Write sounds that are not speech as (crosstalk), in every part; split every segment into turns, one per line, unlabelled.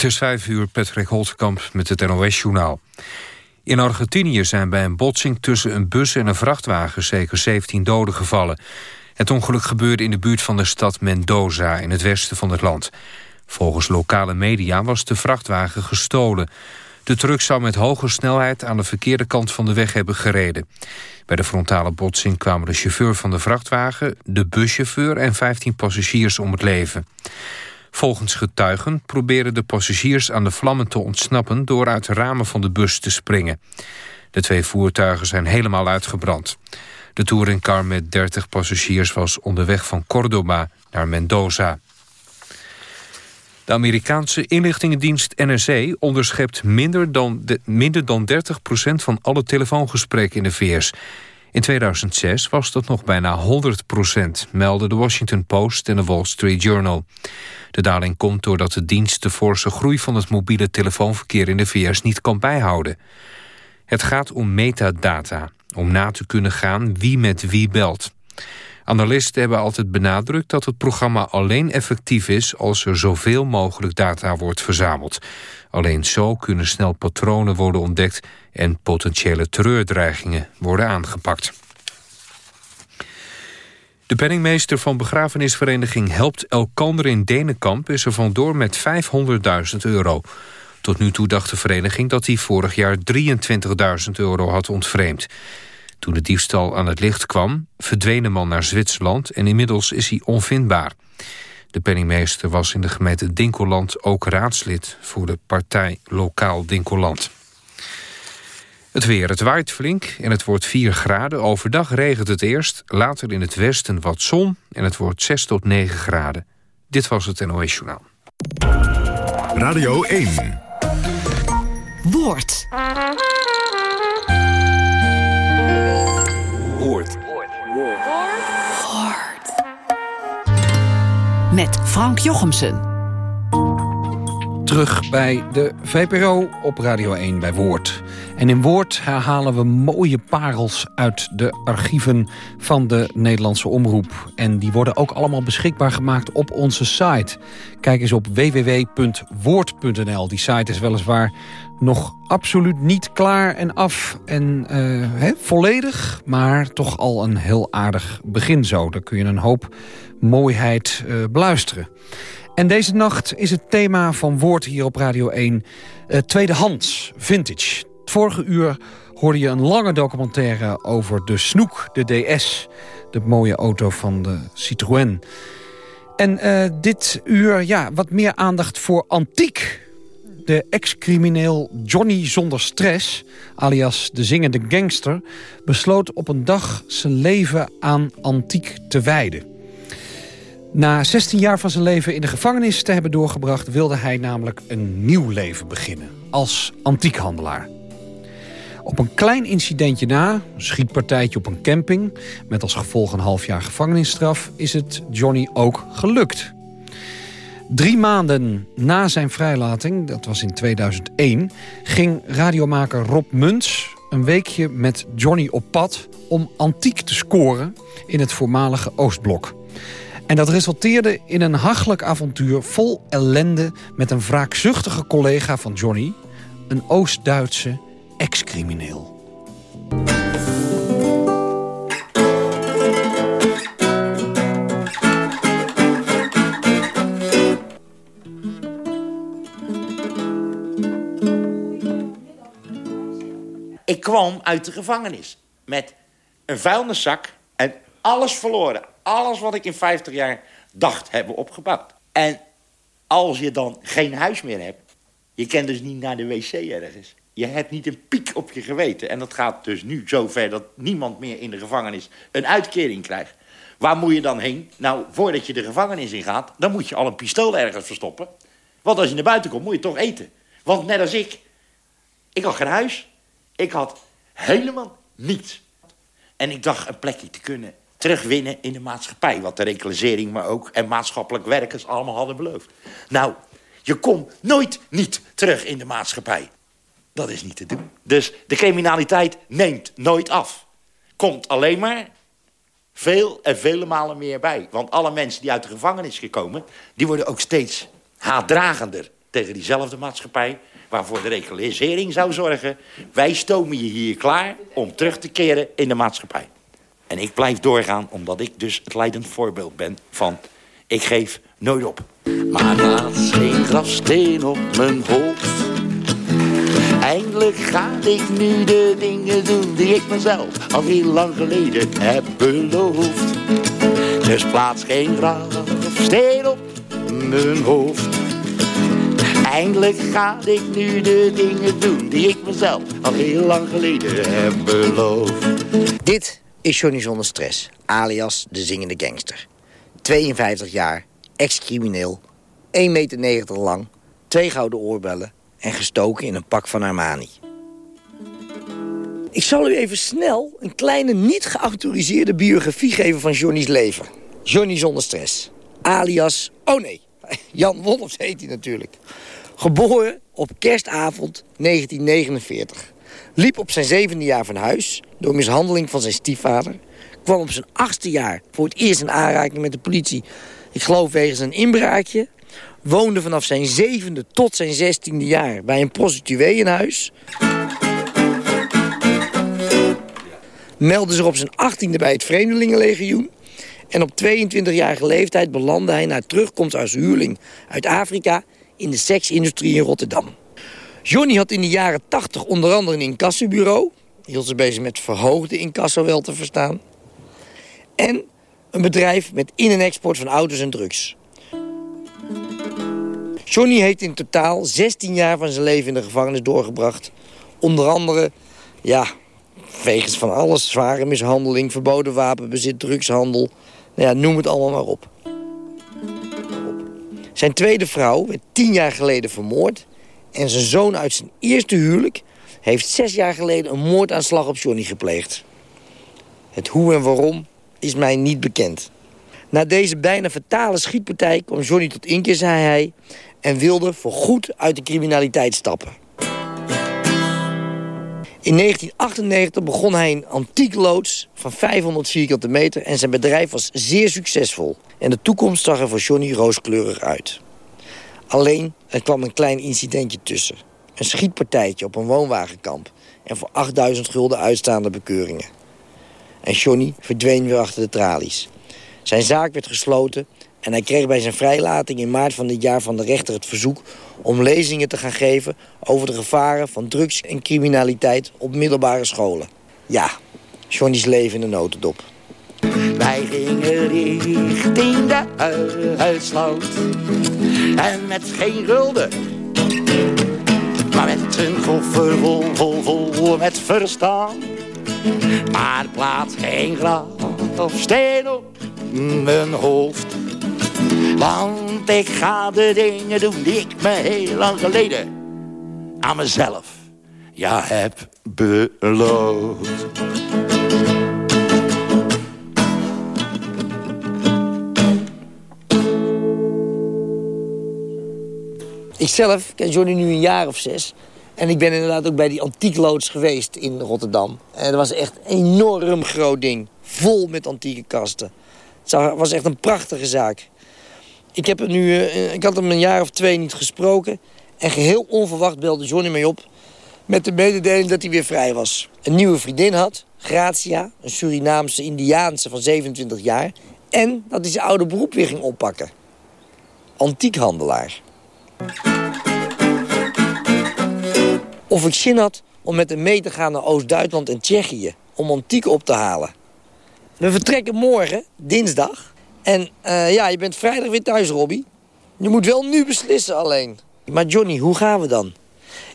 Het is vijf uur, Patrick Holtkamp met het NOS-journaal. In Argentinië zijn bij een botsing tussen een bus en een vrachtwagen... zeker 17 doden gevallen. Het ongeluk gebeurde in de buurt van de stad Mendoza... in het westen van het land. Volgens lokale media was de vrachtwagen gestolen. De truck zou met hoge snelheid aan de verkeerde kant van de weg hebben gereden. Bij de frontale botsing kwamen de chauffeur van de vrachtwagen... de buschauffeur en 15 passagiers om het leven. Volgens getuigen proberen de passagiers aan de vlammen te ontsnappen... door uit de ramen van de bus te springen. De twee voertuigen zijn helemaal uitgebrand. De touringcar met 30 passagiers was onderweg van Cordoba naar Mendoza. De Amerikaanse inlichtingendienst NSA onderschept minder dan, de, minder dan 30% van alle telefoongesprekken in de VS. In 2006 was dat nog bijna 100 procent, melden de Washington Post en de Wall Street Journal. De daling komt doordat de dienst de forse groei van het mobiele telefoonverkeer in de VS niet kan bijhouden. Het gaat om metadata, om na te kunnen gaan wie met wie belt. Analisten hebben altijd benadrukt dat het programma alleen effectief is als er zoveel mogelijk data wordt verzameld. Alleen zo kunnen snel patronen worden ontdekt en potentiële terreurdreigingen worden aangepakt. De penningmeester van begrafenisvereniging Helpt Elkander in Denenkamp... is er vandoor met 500.000 euro. Tot nu toe dacht de vereniging dat hij vorig jaar 23.000 euro had ontvreemd. Toen de diefstal aan het licht kwam, verdween de man naar Zwitserland... en inmiddels is hij onvindbaar. De penningmeester was in de gemeente Dinkeland ook raadslid... voor de partij Lokaal Dinkeland. Het weer. Het waait flink en het wordt 4 graden. Overdag regent het eerst, later in het westen wat zon... en het wordt 6 tot 9 graden. Dit was het NOS Journaal.
Radio 1.
Woord.
Woord.
Woord. Met Frank Jochemsen.
Terug bij de VPRO op Radio 1 bij Woord. En in Woord herhalen we mooie parels uit de archieven van de Nederlandse Omroep. En die worden ook allemaal beschikbaar gemaakt op onze site. Kijk eens op www.woord.nl. Die site is weliswaar nog absoluut niet klaar en af en uh, volledig... maar toch al een heel aardig begin zo. Daar kun je een hoop mooiheid uh, beluisteren. En deze nacht is het thema van Woord hier op Radio 1... Uh, tweedehands, vintage. Vorige uur hoorde je een lange documentaire over de Snoek, de DS. De mooie auto van de Citroën. En uh, dit uur, ja, wat meer aandacht voor antiek. De ex-crimineel Johnny Zonder Stress, alias de zingende gangster... besloot op een dag zijn leven aan antiek te wijden. Na 16 jaar van zijn leven in de gevangenis te hebben doorgebracht... wilde hij namelijk een nieuw leven beginnen, als antiekhandelaar. Op een klein incidentje na, een schietpartijtje op een camping... met als gevolg een half jaar gevangenisstraf... is het Johnny ook gelukt. Drie maanden na zijn vrijlating, dat was in 2001... ging radiomaker Rob Muns een weekje met Johnny op pad... om antiek te scoren in het voormalige Oostblok. En dat resulteerde in een hachelijk avontuur vol ellende... met een wraakzuchtige collega van Johnny, een Oost-Duitse ex-crimineel.
Ik kwam uit de gevangenis met een vuilniszak en alles verloren. Alles wat ik in 50 jaar dacht hebben opgebouwd. En als je dan geen huis meer hebt... je kent dus niet naar de wc ergens... Je hebt niet een piek op je geweten. En dat gaat dus nu zover dat niemand meer in de gevangenis een uitkering krijgt. Waar moet je dan heen? Nou, voordat je de gevangenis in gaat, dan moet je al een pistool ergens verstoppen. Want als je naar buiten komt, moet je toch eten. Want net als ik, ik had geen huis. Ik had helemaal niets. En ik dacht een plekje te kunnen terugwinnen in de maatschappij. Wat de reclassering, maar ook en maatschappelijk werkers allemaal hadden beloofd. Nou, je komt nooit niet terug in de maatschappij. Dat is niet te doen. Dus de criminaliteit neemt nooit af. Komt alleen maar veel en vele malen meer bij. Want alle mensen die uit de gevangenis gekomen... die worden ook steeds haatdragender. tegen diezelfde maatschappij... waarvoor de recalisering zou zorgen... wij stomen je hier klaar om terug te keren in de maatschappij. En ik blijf doorgaan omdat ik dus het leidend voorbeeld ben van... ik geef nooit op. Maar laat geen grafsteen op mijn hoofd. Eindelijk ga ik nu de dingen doen die ik mezelf al heel lang geleden heb beloofd. Dus plaats geen grafsteen op mijn hoofd. Eindelijk ga ik nu de dingen doen die ik mezelf al heel lang geleden heb beloofd.
Dit is Johnny Zonder Stress, alias de zingende gangster. 52 jaar, ex-crimineel, 1,90 meter lang, twee gouden oorbellen... en gestoken in een pak van Armani. Ik zal u even snel een kleine niet geautoriseerde biografie geven van Johnny's leven. Johnny Zonder Stress, alias... Oh (laughs) nee, Jan Wolfs heet hij natuurlijk. Geboren op kerstavond 1949. Liep op zijn zevende jaar van huis door mishandeling van zijn stiefvader. Kwam op zijn achtste jaar voor het eerst in aanraking met de politie. Ik geloof wegens een inbraakje. Woonde vanaf zijn zevende tot zijn zestiende jaar bij een prostituee in huis. Meldde zich op zijn achttiende bij het Vreemdelingenlegioen. En op 22-jarige leeftijd belandde hij na terugkomst als huurling uit Afrika in de seksindustrie in Rotterdam. Johnny had in de jaren 80 onder andere een incassobureau. Hield zich bezig met verhoogde incasso wel te verstaan. En een bedrijf met in- en export van auto's en drugs. Johnny heeft in totaal 16 jaar van zijn leven in de gevangenis doorgebracht. Onder andere, ja, wegens van alles. Zware mishandeling, verboden wapenbezit, drugshandel. Nou ja, noem het allemaal maar op. Zijn tweede vrouw werd tien jaar geleden vermoord... en zijn zoon uit zijn eerste huwelijk... heeft zes jaar geleden een moordaanslag op Johnny gepleegd. Het hoe en waarom is mij niet bekend. Na deze bijna fatale schietpartij kwam Johnny tot inkeer, zei hij... en wilde voorgoed uit de criminaliteit stappen. In 1998 begon hij een antiekloods van 500 vierkante meter... en zijn bedrijf was zeer succesvol. En de toekomst zag er voor Johnny rooskleurig uit. Alleen, er kwam een klein incidentje tussen. Een schietpartijtje op een woonwagenkamp... en voor 8000 gulden uitstaande bekeuringen. En Johnny verdween weer achter de tralies. Zijn zaak werd gesloten en hij kreeg bij zijn vrijlating in maart van dit jaar van de rechter het verzoek om lezingen te gaan geven over de gevaren van drugs en criminaliteit op middelbare scholen. Ja, Johnny's leven in de notendop.
Wij gingen richting de huisloot. En met geen gulden. Maar met een koffer vol, vol, vol met verstaan. Maar plaats geen graf of steen op mijn hoofd. Want ik ga de dingen doen die ik me heel lang geleden aan mezelf ja heb beloofd.
Ikzelf ken Johnny nu een jaar of zes. En ik ben inderdaad ook bij die antiekloods geweest in Rotterdam. En dat was echt een enorm groot ding. Vol met antieke kasten. Het was echt een prachtige zaak. Ik, heb nu, uh, ik had hem een jaar of twee niet gesproken. En geheel onverwacht belde Johnny mij op... met de mededeling dat hij weer vrij was. Een nieuwe vriendin had, Gratia, een Surinaamse Indiaanse van 27 jaar... en dat hij zijn oude beroep weer ging oppakken. Antiekhandelaar. Of ik zin had om met hem mee te gaan naar Oost-Duitsland en Tsjechië... om antieken op te halen. We vertrekken morgen, dinsdag. En uh, ja, je bent vrijdag weer thuis, Robbie. Je moet wel nu beslissen alleen. Maar Johnny, hoe gaan we dan?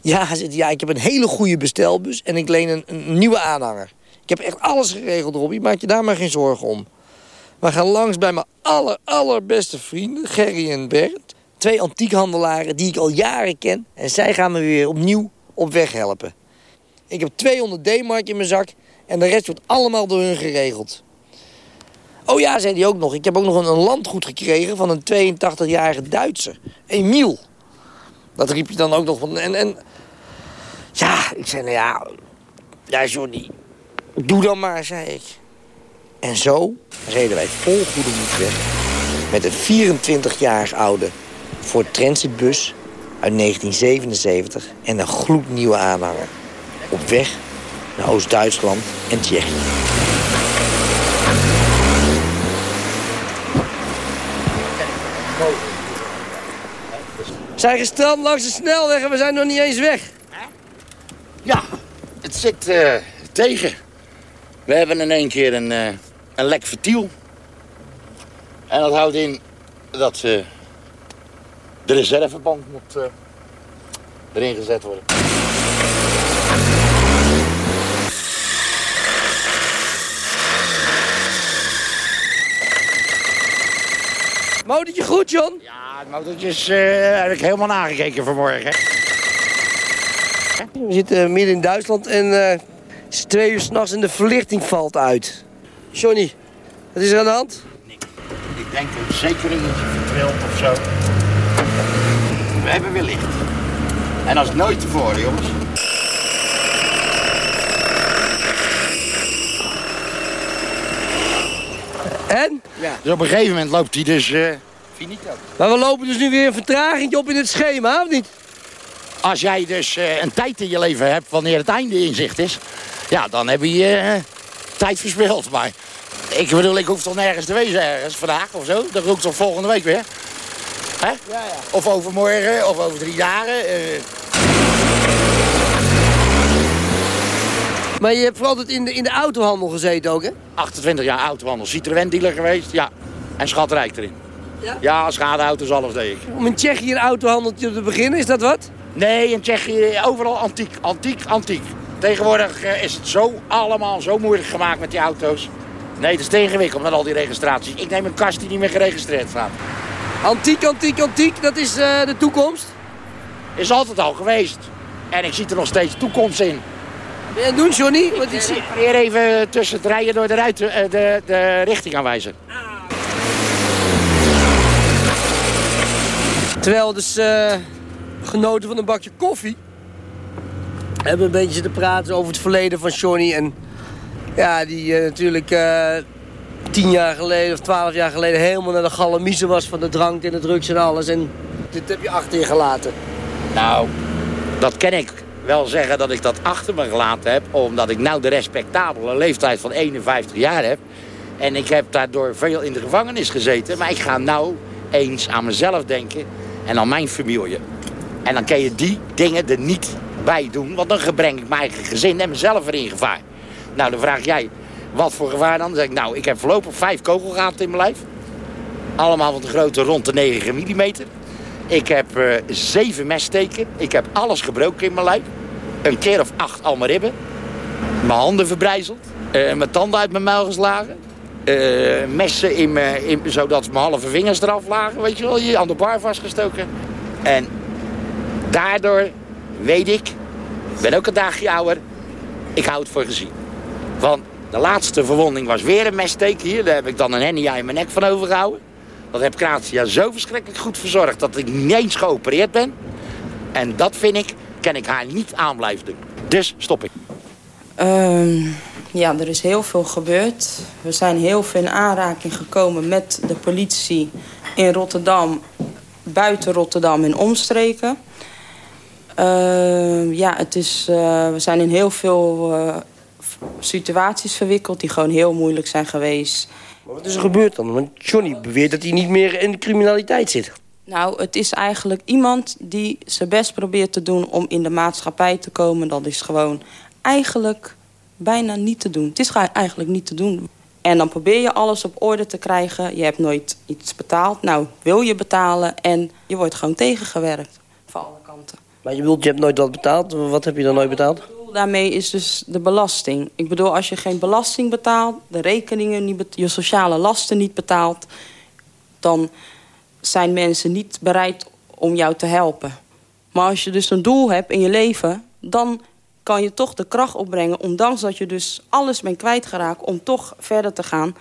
Ja, zegt, ja, ik heb een hele goede bestelbus en ik leen een, nieuwe aanhanger. Ik heb echt alles geregeld, Robbie. Maak je daar maar geen zorgen om. We gaan langs bij mijn aller, allerbeste vrienden, Gerry en Bert. Twee antiekhandelaren die ik al jaren ken. En zij gaan me weer opnieuw op weg helpen. Ik heb 200 D-mark in mijn zak en de rest wordt allemaal door hun geregeld. Oh ja, zei hij ook nog. Ik heb ook nog een, landgoed gekregen van een 82-jarige Duitser. Emiel. Dat riep je dan ook nog van. En, en ja, ik zei, nou ja, ja, Johnny, doe dan maar, zei ik. En zo reden wij vol goede moed weg met een 24-jarig oude Ford Transitbus
uit 1977 en een gloednieuwe aanhanger. Op weg naar Oost-Duitsland en Tsjechië. We zijn gestrand langs de snelweg en we zijn nog niet eens weg.
Ja, het zit eh, tegen. We hebben in één keer een, uh, een lek vertiel. En dat houdt in dat uh, de reserveband moet erin gezet worden.
Motortje goed, John?
Ja, het motortje is, heb ik helemaal nagekeken vanmorgen.
We zitten midden in Duitsland en uh, het is twee uur s'nachts en de verlichting valt uit. Johnny, wat is er aan de hand?
Niks. Ik denk een zekeringetje vertrild of zo. We hebben weer licht. En dat is nooit tevoren, jongens.
En?
Ja. Dus op een gegeven moment loopt hij dus uh, finito.
Maar we lopen dus nu weer een vertraging op in het schema, of niet?
Als jij dus uh, een tijd in je leven hebt wanneer het einde in zicht is... ja, dan heb je uh, tijd verspild. Maar ik bedoel, ik hoef toch nergens te wezen ergens vandaag of zo. Dan roept toch volgende week weer. Hè?
Ja, ja.
Of overmorgen, of over drie dagen.
Maar je hebt vooral in de, in de autohandel gezeten ook, hè?
28 jaar autohandel. Citroën-dealer geweest, ja. En schatrijk erin.
Ja?
Ja, schadeauto's, alles deed ik.
Om in Tsjechië een autohandeltje te beginnen, is dat wat?
Nee, in Tsjechië overal antiek, antiek, antiek. Tegenwoordig uh, is het zo allemaal zo moeilijk gemaakt met die auto's. Nee, het is te ingewikkeld met al die registraties. Ik neem een kast die niet meer geregistreerd staat.
Antiek, antiek, antiek, dat is uh, de toekomst?
Is altijd al geweest. En ik zie er nog steeds toekomst in.
Ben je aan het doen, Johnny?
Want ik zie weer even tussen het rijden door de, ruiten, uh, de, de richting aanwijzen.
Terwijl dus uh, genoten van een bakje koffie. We hebben een beetje zitten praten over het verleden van Johnny. En ja, die uh, natuurlijk uh, tien jaar geleden of twaalf jaar geleden helemaal naar de galamiezen was van de drank en de drugs en alles. En dit heb je achter je gelaten.
Nou, dat ken ik wel zeggen dat ik dat achter me gelaten heb. Omdat ik nou de respectabele leeftijd van 51 jaar heb. En ik heb daardoor veel in de gevangenis gezeten. Maar ik ga nou eens aan mezelf denken en aan mijn familie. En dan kan je die dingen er niet bij doen. Want dan breng ik mijn eigen gezin en mezelf erin gevaar. Nou, dan vraag jij, wat voor gevaar dan? Dan zeg ik, nou, ik heb voorlopig vijf kogelgaten in mijn lijf. Allemaal van de grootte rond de 9 mm. Ik heb uh, zeven messteken. Ik heb alles gebroken in mijn lijf. Een keer of acht al mijn ribben. Mijn handen verbrijzeld. Uh, mijn tanden uit mijn muil geslagen. Uh, messen in me, in, zodat mijn halve vingers eraf lagen. Weet je wel, hier aan de bar vastgestoken. En daardoor weet ik, ik ben ook een dagje ouder, ik hou het voor gezien. Want de laatste verwonding was weer een messteek hier. Daar heb ik dan een hernia in mijn nek van overgehouden. Dat heb Kratia zo verschrikkelijk goed verzorgd dat ik niet eens geopereerd ben. En dat vind ik, kan ik haar niet aan blijven doen. Dus stop ik.
Um, ja, er is heel veel gebeurd. We zijn heel veel in aanraking gekomen met de politie in Rotterdam, buiten Rotterdam en omstreken. Uh, ja, het is, uh, we zijn in heel veel uh, situaties verwikkeld die gewoon heel moeilijk zijn geweest.
Maar wat is er gebeurd dan? Want Johnny beweert dat hij niet meer in de criminaliteit zit.
Nou, het is eigenlijk iemand die zijn best probeert te doen om in de maatschappij te komen. Dat is gewoon eigenlijk bijna niet te doen. Het is eigenlijk niet te doen. En dan probeer je alles op orde te krijgen. Je hebt nooit iets betaald. Nou, wil je betalen en je wordt gewoon tegengewerkt. Van alle kanten.
Maar je bedoelt, je hebt nooit wat betaald? Wat heb je dan nooit betaald?
Daarmee is dus de belasting. Ik bedoel, als je geen belasting betaalt... de rekeningen, niet betaalt, je sociale lasten niet betaalt... dan zijn mensen niet bereid om jou te helpen. Maar als je dus een doel hebt in je leven... dan kan je toch de kracht opbrengen... ondanks dat je dus alles bent kwijtgeraakt... om toch verder te gaan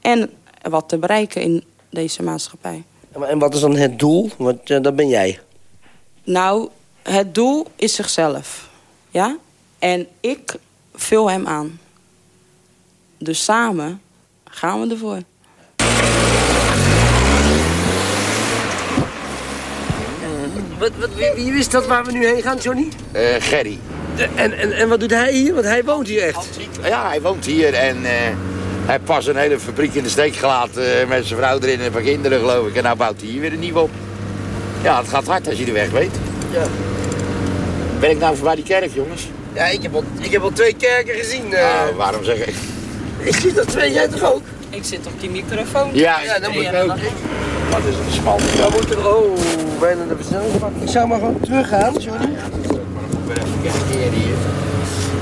en wat te bereiken in deze maatschappij.
En wat is dan het doel? Want uh, dat ben jij.
Nou, het doel is zichzelf. Ja? En ik vul hem aan. Dus samen gaan we ervoor.
Wat, wat, wie, wie wist dat waar we nu heen gaan, Johnny?
Eh, Gerry.
De- en, en, en wat doet hij hier? Want hij woont hier echt.
Ja, hij woont hier en eh, hij heeft pas een hele fabriek in de steek gelaten... eh, met zijn vrouw erin en een paar kinderen, geloof ik. En nou bouwt hij hier weer een nieuwe op. Ja, het gaat hard als je de weg weet.
Ja.
Ben ik nou voorbij die kerk, jongens?
Ja, ik heb al, ik heb al twee kerken gezien. eh.
Nou, waarom zeg ik...
ik zie dat twee, jij toch ook?
Ik zit op die microfoon.
Ja,
Ja, dan moet
ik
je
ook. Wat is het smal.
We moeten, oh, bijna de versnelling pakken. Ik zou maar gewoon teruggaan, Johnny.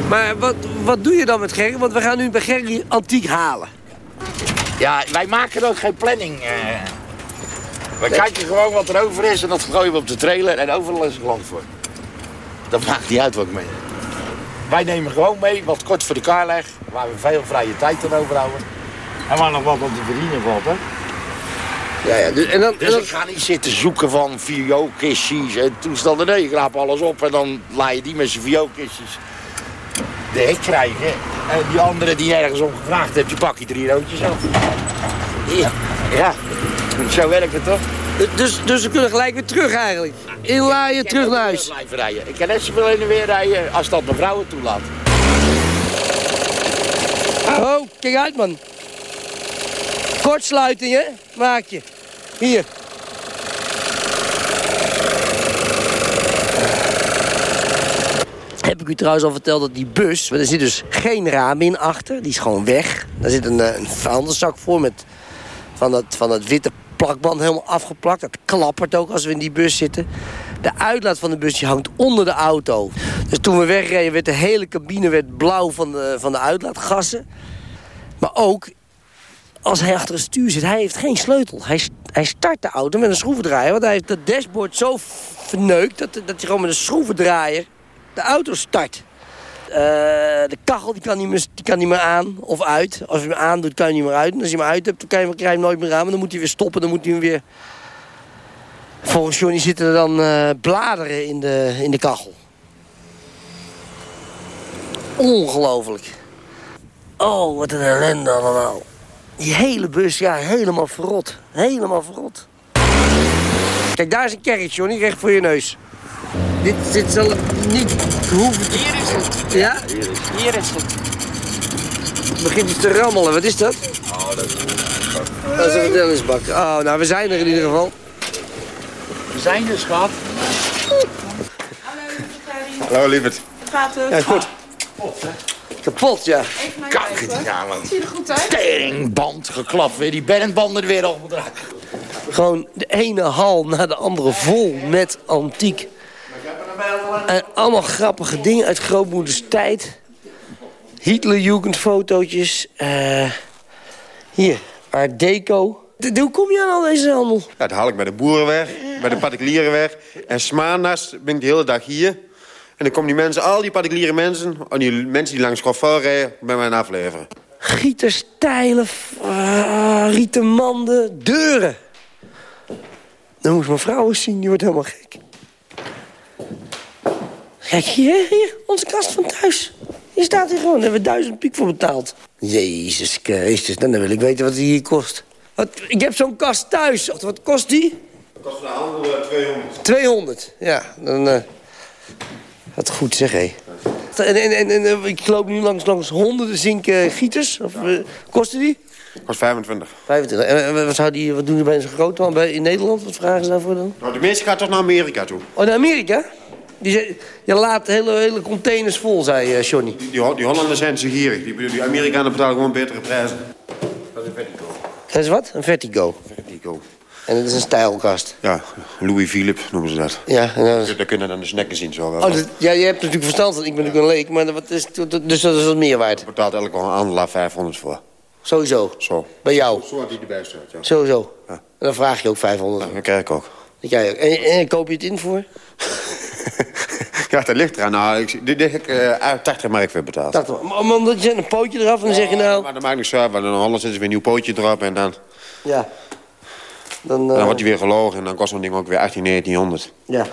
Maar wat, wat doe je dan met Gerry? Want we gaan nu bij Gerry antiek halen.
Ja, wij maken ook geen planning. eh. We kijken gewoon wat er over is en dat gooien we op de trailer en overal is er land voor. Dat maakt niet uit wat ik meen. Wij nemen gewoon mee wat kort voor de kar legt, waar we veel vrije tijd aan overhouden. En waar nog wat op te verdienen valt, hè?
Ja, ja. Dus, en dan, en
Dus
dan-
ik ga niet zitten zoeken van VO-kistjes en toestanden. Nee, ik raap alles op en dan laat je die met zijn VO-kistjes de hek krijgen. En die andere die ergens om gevraagd hebt, die pak je drie roodjes af. Ja, ja. zo werkt het toch?
Dus, dus we kunnen gelijk weer terug eigenlijk. Inlaaien, terug naar huis.
Ik kan net zoveel heen en weer rijden als dat mijn vrouw het toelaat.
Oh, kijk uit man. Kortsluiting, hè? Maak je. Hier. Heb ik u trouwens al verteld dat die bus, maar er zit dus geen raam in achter. Die is gewoon weg. Daar zit een, eh, een vuilniszak voor met van dat, van dat witte plakband helemaal afgeplakt. Dat klappert ook als we in die bus zitten. De uitlaat van de bus hangt onder de auto. Dus toen we wegreden werd de hele cabine werd blauw van de, van de uitlaatgassen. Maar ook, als hij achter het stuur zit, hij heeft geen sleutel. Hij, hij start de auto met een schroevendraaier. Want hij heeft het dashboard zo verneukt dat, dat hij gewoon met een schroevendraaier de auto start. Eh, de kachel die kan, niet meer, die kan niet meer aan of uit. Als je hem aandoet, kan je niet meer uit. En als je hem uit hebt, dan kan je, krijg je hem nooit meer aan. Maar dan moet hij weer stoppen, dan moet hij weer... Volgens Johnny zitten er dan eh, bladeren in de, in de kachel. Ongelooflijk. Oh, wat een ellende allemaal. Die hele bus, ja, helemaal verrot. Helemaal verrot. Kijk, daar is een kerkje, Johnny, recht voor je neus. Dit, dit zal niet hoeven...
Hier is het.
Ja?
Hier is het.
Het begint iets te rammelen. Wat is dat?
Oh, dat is
Dat is een. Oh, nou, we zijn er in ieder geval.
We zijn er, schat.
Hallo, lieverd.
Gaat het?
Ja, goed. Kapot, ja.
Kijk, ja, man.
Zie je er goed uit?
Teringband geklapt weer. Die bandbanden er weer opgedraaid.
Gewoon de ene hal na de andere vol met antiek. En allemaal grappige dingen uit grootmoeders tijd. Hitlerjugendfotootjes. eh hier, Art Deco. De- Hoe kom je aan al deze handel?
Ja, dat haal ik bij de boeren weg, bij de particulieren weg. En smaandags ben ik de hele dag hier. En dan komen die mensen, al die particuliere mensen... en die mensen die langs Schofvel rijden, bij mij afleveren.
Gieterstijlen, uh, rieten manden, deuren. Dan moet mijn vrouw eens zien, die wordt helemaal gek. Kijk, hier, hier, onze kast van thuis. Hier staat hij gewoon, daar hebben we duizend piek voor betaald. Jezus Christus, dan wil ik weten wat die hier kost. Wat, ik heb zo'n kast thuis. Wat- kost die?
Dat kost de handel 200.
200, ja. Dan, eh wat goed zeg, hé. En, en, en, en, eh, ik loop nu langs, langs honderden zinken gieters. Of, eh, kosten die?
Kost 25.
25. En en wat, zou die, wat doen die bij zo'n grote man bij, in Nederland? Wat vragen ze daarvoor dan?
Nou, de meeste gaat toch naar Amerika toe.
Oh, naar Amerika? Die, ze- je laat hele, hele containers vol, zei eh, Johnny.
Die, die, Ho- die Hollanders zijn zo gierig. Die, die Amerikanen betalen gewoon betere prijzen. Dat is een vertigo.
Dat is wat? Een Vertigo.
Vertigo.
En dat is een stijlkast.
Ja, Louis Philippe noemen ze dat.
Ja, en dat is-
Daar kunnen dan de snacken zien zo wel.
Oh, dat, ja, je hebt natuurlijk verstand van. Ik ben natuurlijk een leek, maar wat is, dus dat is wat meer waard.
betaalt elke handelaar 500 voor.
Sowieso.
Zo.
Bij jou.
Zo had hij erbij staat, ja.
Sowieso.
Ja.
En dan vraag je ook 500.
Dat krijg ik ook.
Dat jij ook. En, en koop je het in voor? (laughs)
Ja, dat ligt eraan. Nou, ik, dit heb ik eh 80 mark voor betaald.
Dat, maar maar omdat je een pootje eraf en dan zeg je nou...
Maar dat maakt niks uit, want in Holland zit er weer een nieuw pootje erop en dan,
Ja. Dan, eh,
dan wordt hij weer gelogen en dan kost zo'n ding ook weer 18, 1900.
Ja.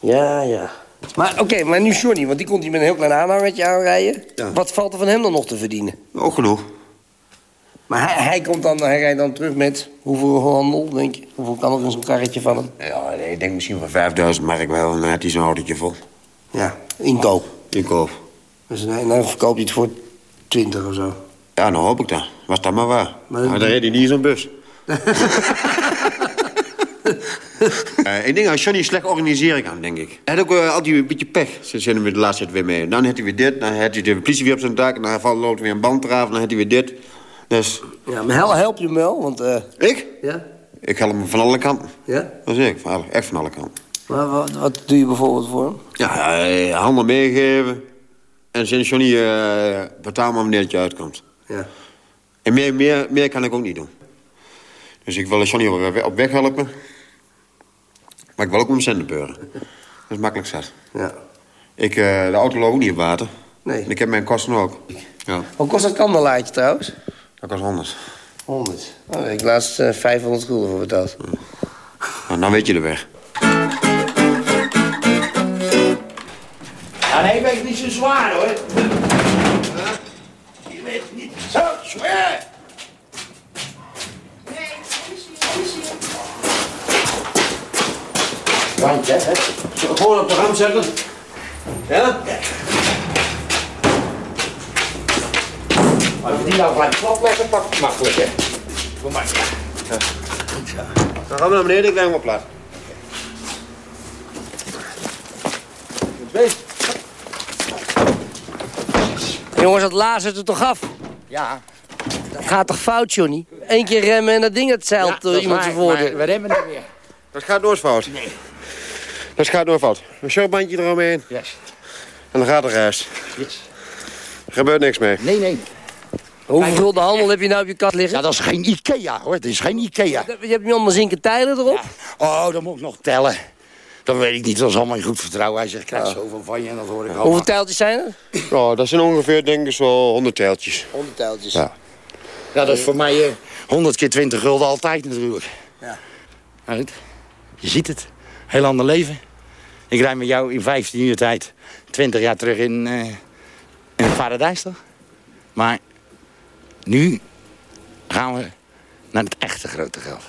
Ja, ja. Maar oké, maar nu Johnny, want die komt hier met een heel klein aanhangertje aanrijden.
Ja.
Wat valt er van hem dan nog te verdienen?
Ook genoeg.
Maar hij, hij komt dan, hij rijdt dan terug met hoeveel handel, denk je? Hoeveel kan er in zo'n karretje van hem?
Ja, nee, ik denk misschien van 5000 mark wel. En dan heeft hij zo'n autootje vol.
Ja, inkoop.
Inkoop.
Dus nee, dan verkoopt hij het voor 20 of zo.
Ja, dan hoop ik dat. Was dat maar waar.
Maar-
Maar, dan reed hij niet in zo'n bus. (laughs) Eh, ik denk dat Johnny slecht organiseren kan, denk ik. Hij had ook eh, altijd een beetje pech. Ze zijn we de laatste tijd weer mee. Dan heeft hij weer dit, dan heeft hij de politie weer op zijn dak... en dan valt loopt weer een band eraf, dan heeft hij weer dit. Dus,
Ja, maar hel, help je hem wel, want... eh,
ik?
ja?
Ik help hem van alle kanten.
Ja?
Dat is ik, van echt van alle kanten.
Maar wat, wat doe je bijvoorbeeld voor hem?
Ja, eh, handen meegeven. En sinds Johnny eh betaal maar wanneer het je uitkomt.
Ja.
En meer, meer, meer kan ik ook niet doen. Dus ik wil Johnny op, weg- helpen. Maar ik wil ook om centen beuren. Dat is makkelijk zat.
Ja.
Ik, de auto loopt ook niet op water.
Nee.
En ik heb mijn kosten ook. Ja,
Wat kost dat kandelaartje trouwens?
Dat kost 100.
100. Oh, ik heb laatst eh, 500 gulden voor betaald.
Nou, dan weet je de weg.
Ja, nee, ben ik niet zo zwaar hoor. Je bent niet zo zwaar. Wandje, hè?
Gewoon op de ram zetten. Ja?
Als je die nou gelijk plat leggen, pak het makkelijk, hè? Kom maar.
Dan gaan we naar beneden, ik leg hem op plaats.
Jongens, dat lazert er toch af?
Ja,
Dat gaat toch fout, Johnny? Eén keer remmen en dat ding het zeilt
ja,
door iemand zijn voordeur.
we remmen niet meer.
Dat gaat nooit fout. Nee. Dat gaat nooit fout. Een showbandje eromheen
Yes,
en dan gaat de rest.
yes.
Er gebeurt niks mee.
Nee, nee.
Hoeveel gulden handel heb je nou op je kast liggen?
Ja, dat is geen Ikea, hoor. Het is geen Ikea.
Je hebt nu allemaal zinken tijlen erop?
Oh, dan moet ik nog tellen. Dat weet ik niet, dat is allemaal in goed vertrouwen. Hij zegt, ik krijg zoveel van je en dat hoor ik
Hoeveel
allemaal.
tijltjes zijn er?
Oh, dat zijn ongeveer, denk ik, zo 100 teeltjes.
100 tijltjes.
Ja.
Ja, dat is voor mij eh 100 keer 20 gulden altijd natuurlijk.
Ja.
Maar goed, je ziet het. Heel ander leven. Ik rijd met jou in 15 uur tijd 20 jaar terug in, eh, in het paradijs, toch? Maar nu gaan we naar het echte grote geld.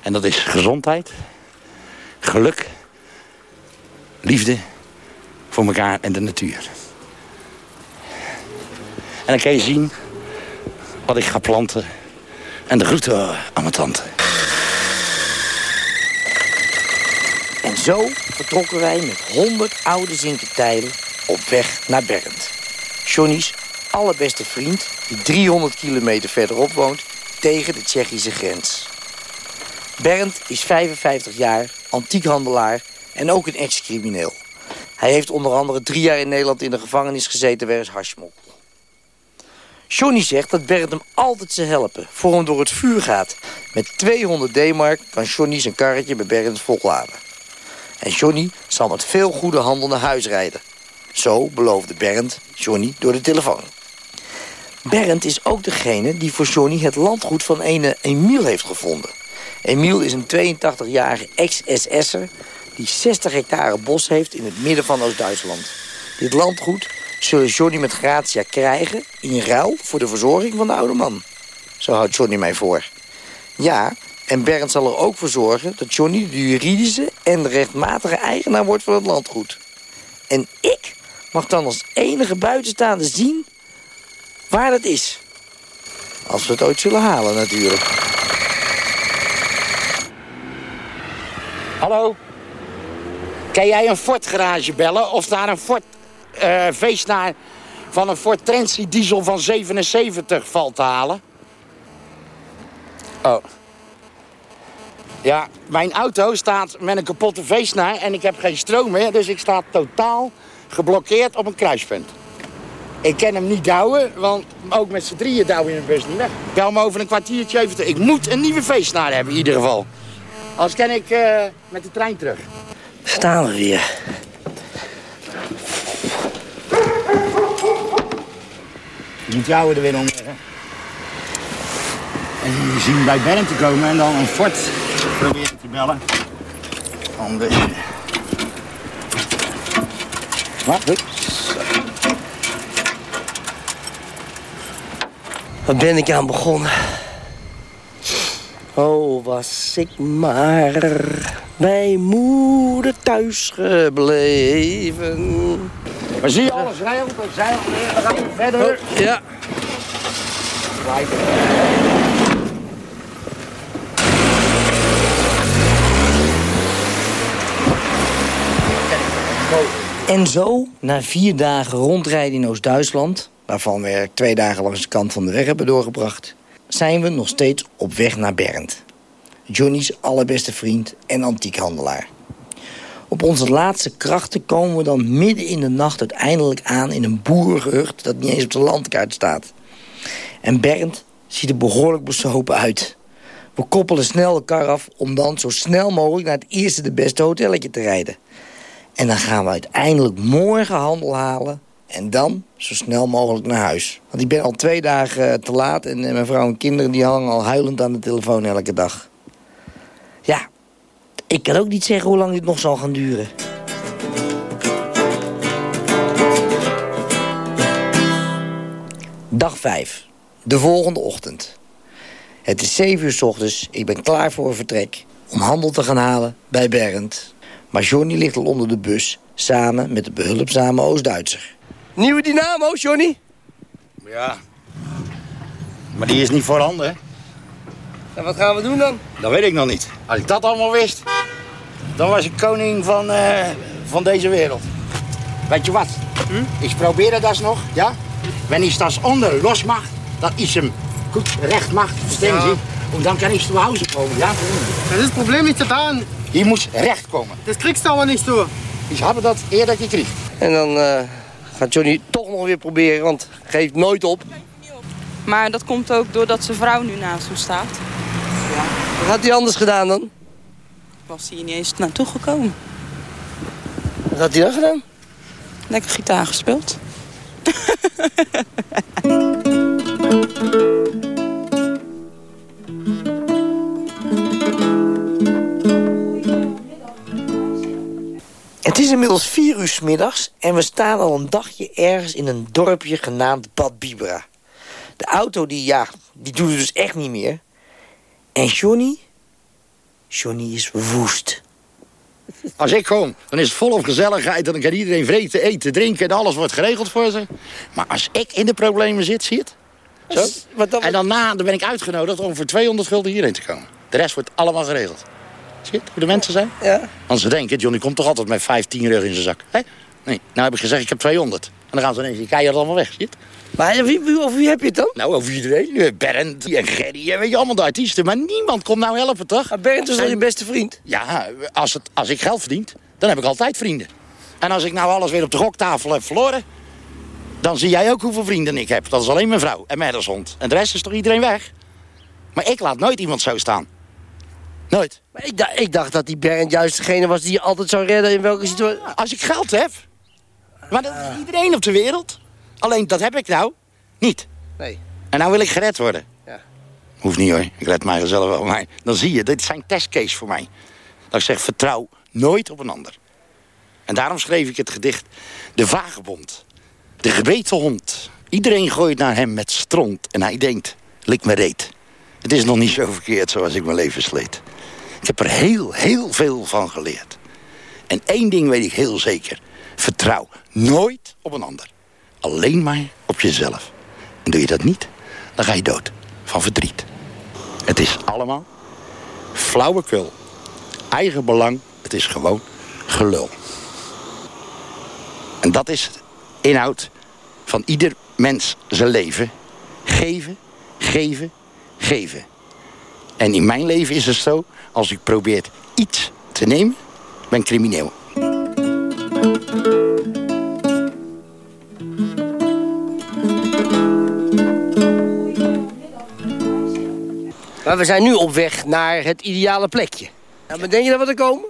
En dat is gezondheid, geluk, liefde voor elkaar en de natuur. En dan kan je zien wat ik ga planten. En de groeten aan mijn tante.
En zo vertrokken wij met 100 oude zinken tijlen op weg naar Bernd. Johnny's allerbeste vriend, die 300 kilometer verderop woont, tegen de Tsjechische grens. Bernd is 55 jaar, antiekhandelaar en ook een ex-crimineel. Hij heeft onder andere drie jaar in Nederland in de gevangenis gezeten wegens hashmokkel. Johnny zegt dat Bernd hem altijd zal helpen, voor hem door het vuur gaat. Met 200 D-mark kan Johnny zijn karretje bij Bernd volladen. En Johnny zal met veel goede handel naar huis rijden. Zo beloofde Bernd Johnny door de telefoon. Bernd is ook degene die voor Johnny het landgoed van ene Emiel heeft gevonden. Emiel is een 82-jarige ex-SS'er die 60 hectare bos heeft in het midden van Oost-Duitsland. Dit landgoed zullen Johnny met Gratia krijgen in ruil voor de verzorging van de oude man. Zo houdt Johnny mij voor. Ja, en Bernd zal er ook voor zorgen dat Johnny de juridische en rechtmatige eigenaar wordt van het landgoed. En ik mag dan als enige buitenstaande zien waar dat is. Als we het ooit zullen halen natuurlijk.
Hallo? Kan jij een Ford garage bellen of daar een Ford eh feestnaar van een Ford Transit diesel van 77 valt te halen? Oh. Ja, mijn auto staat met een kapotte feestnaar en ik heb geen stroom meer, dus ik sta totaal geblokkeerd op een kruispunt. Ik kan hem niet douwen, want ook met z'n drieën douwen in een bus niet weg. Bel me over een kwartiertje even. te- Ik moet een nieuwe feestnaar hebben in ieder geval. Anders kan ik eh, met de trein terug.
Staan we weer.
Je moet jou er weer onder. Hè? En je zien bij Bernd te komen en dan een fort proberen te bellen. Anders. Wat? Goed.
Waar ben ik aan begonnen? Oh, was ik maar bij moeder thuis gebleven.
Maar zie je alles rijden? Zeilt weer, dan gaan we verder.
Ja. En zo, na vier dagen rondrijden in Oost-Duitsland... waarvan we twee dagen langs de kant van de weg hebben doorgebracht... zijn we nog steeds op weg naar Bernd. Johnny's allerbeste vriend en antiekhandelaar. Op onze laatste krachten komen we dan midden in de nacht uiteindelijk aan... in een boerengehucht dat niet eens op de landkaart staat. En Bernd ziet er behoorlijk besopen uit. We koppelen snel de kar af om dan zo snel mogelijk... naar het eerste de beste hotelletje te rijden. En dan gaan we uiteindelijk morgen handel halen. En dan zo snel mogelijk naar huis. Want ik ben al twee dagen te laat. En eh, mijn vrouw en kinderen die hangen al huilend aan de telefoon elke dag. Ja, ik kan ook niet zeggen hoe lang dit nog zal gaan duren. Dag 5. De volgende ochtend. Het is 7 uur s ochtends. Ik ben klaar voor vertrek. Om handel te gaan halen bij Bernd. Maar Johnny ligt al onder de bus. Samen met de behulpzame Oost-Duitser. Nieuwe dynamo, Johnny?
Ja. Maar die is niet voorhanden, hè?
En wat gaan we doen dan?
Dat weet ik nog niet. Als ik dat allemaal wist, dan was ik koning van, eh, van deze wereld. Weet je wat?
Hm?
Ik probeer het nog, ja? Wenn ich das onder los mag, dat ich hem goed recht mag, verstehen
Ja.
Dann kann ich zu Hause komen, ja?
Das ist das Problem nicht getan.
Hier moet recht komen.
Das kriegst du aber nicht so.
Ich habe dat eerder gekriegt.
En dan eh, gaat Johnny toch nog weer proberen, want geeft nooit op.
Maar dat komt ook doordat zijn vrouw nu naast hem staat.
Wat had hij anders gedaan dan?
Was hij niet eens naartoe gekomen.
Wat had hij dan gedaan?
Lekker gitaar gespeeld. (laughs)
Het is inmiddels vier uur 's middags en we staan al een dagje ergens in een dorpje genaamd Bad Bibra. De auto die, ja, die doet het dus echt niet meer. En Johnny? Johnny is woest.
Als ik kom, dan is het volop gezelligheid. En dan kan iedereen vreten, eten, drinken en alles wordt geregeld voor ze. Maar als ik in de problemen zit, zie? Zo. En daarna dan ben ik uitgenodigd om voor 200 gulden hierheen te komen. De rest wordt allemaal geregeld. Hoe de mensen zijn?
Ja.
Want ze denken, Johnny komt toch altijd met 15 euro in zijn zak. Hè? Nee, nou heb ik gezegd, ik heb 200. En dan gaan ze ineens die keihard allemaal weg, zie je het?
Maar wie, wie, over wie heb je het dan?
Nou, over iedereen. Eh, Bernd en Gerry en weet je, allemaal de artiesten. Maar niemand komt nou helpen, toch?
Maar Bernd is
En-
je beste vriend?
Ja, als, het, als ik geld verdien, dan heb ik altijd vrienden. En als ik nou alles weer op de goktafel heb verloren... dan zie jij ook hoeveel vrienden ik heb. Dat is alleen mijn vrouw en mijn hond. En de rest is toch iedereen weg? Maar ik laat nooit iemand zo staan. Nooit.
Maar ik, dacht, ik dacht dat die Bernd juist degene was die je altijd zou redden in welke situatie.
Als ik geld heb. Maar dat is iedereen op de wereld. Alleen dat heb ik nou niet.
Nee.
En nou wil ik gered worden.
Ja.
Hoeft niet hoor, ik red mij zelf wel. Maar dan zie je, dit zijn testcase voor mij. Dat ik zeg, vertrouw nooit op een ander. En daarom schreef ik het gedicht De Vagebond. De gebeten hond. Iedereen gooit naar hem met stront. En hij denkt, lik me reet. Het is nog niet zo verkeerd zoals ik mijn leven sleet. Ik heb er heel, heel veel van geleerd. En één ding weet ik heel zeker. Vertrouw nooit op een ander. Alleen maar op jezelf. En doe je dat niet, dan ga je dood van verdriet. Het is allemaal flauwekul. Eigen belang, het is gewoon gelul. En dat is inhoud van ieder mens zijn leven. Geven, geven, geven. En in mijn leven is het zo, als ik probeer iets te nemen, ben ik crimineel.
Maar we zijn nu op weg naar het ideale plekje. Ja, maar denk je dat we er komen?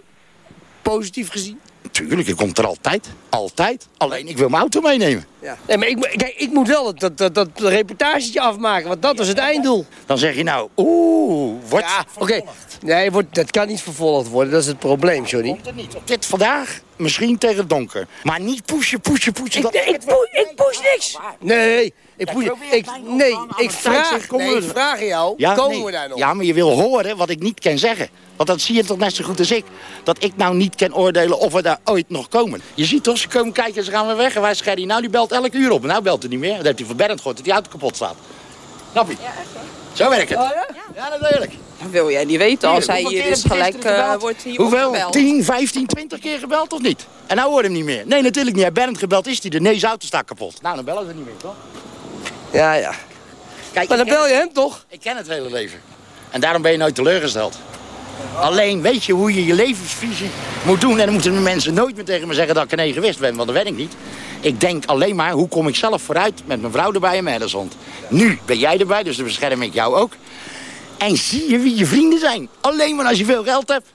Positief gezien.
Tuurlijk, ik kom er altijd. Altijd. Alleen, ik wil mijn auto meenemen.
Ja. Nee, maar ik, kijk, ik moet wel dat, dat, dat, dat reportagetje afmaken, want dat was het einddoel.
Dan zeg je nou, oeh, wordt
Ja, oké. Nee, wordt, dat kan niet vervolgd worden, dat is het probleem, Johnny.
Komt het niet. Op dit vandaag, misschien tegen het donker. Maar niet pushen, pushen, pushen.
Ik,
dat-
nee, ik, ik push niks. Nee, Ik,
Ja,
moet ik, nee, ik
de
vraag, nee,
we
ik vraag jou,
Ja,
komen
nee.
we daar nog?
Ja, maar je wil horen wat ik niet kan zeggen. Want dat zie je toch net zo goed als ik. Dat ik nou niet kan oordelen of we daar ooit nog komen. Je ziet toch, ze komen kijken en ze gaan weer weg. En wij Scherry, nou die belt elk uur op. Nou belt hij niet meer. Dan heeft hij van Bernd gehoord dat die auto kapot staat. Snap je? Zo werkt het.
Oh,
ja? Ja, natuurlijk.
Dat wil jij niet weten. Als
Hier,
hij hier is, gelijk
gebeld?
wordt hij
Hoeveel?
opgebeld.
10, 15, 20 keer gebeld of niet? En nou hoort hem niet meer. Nee, natuurlijk niet. Hij Bernd gebeld is hij er. Nee, zijn auto staat kapot. Nou, dan bellen ze niet meer, toch?
Ja, ja.
Kijk,
Maar dan bel je
het-
hem toch?
Ik ken het hele leven. En daarom ben je nooit teleurgesteld. Alleen weet je hoe je je levensvisie moet doen. En dan moeten de mensen nooit meer tegen me zeggen dat ik een egoïst ben, want dat weet ik niet. Ik denk alleen maar, hoe kom ik zelf vooruit met mijn vrouw erbij en mijn hond. Nu ben jij erbij, dus dan bescherm ik jou ook. En zie je wie je vrienden zijn. Alleen maar als je veel geld hebt.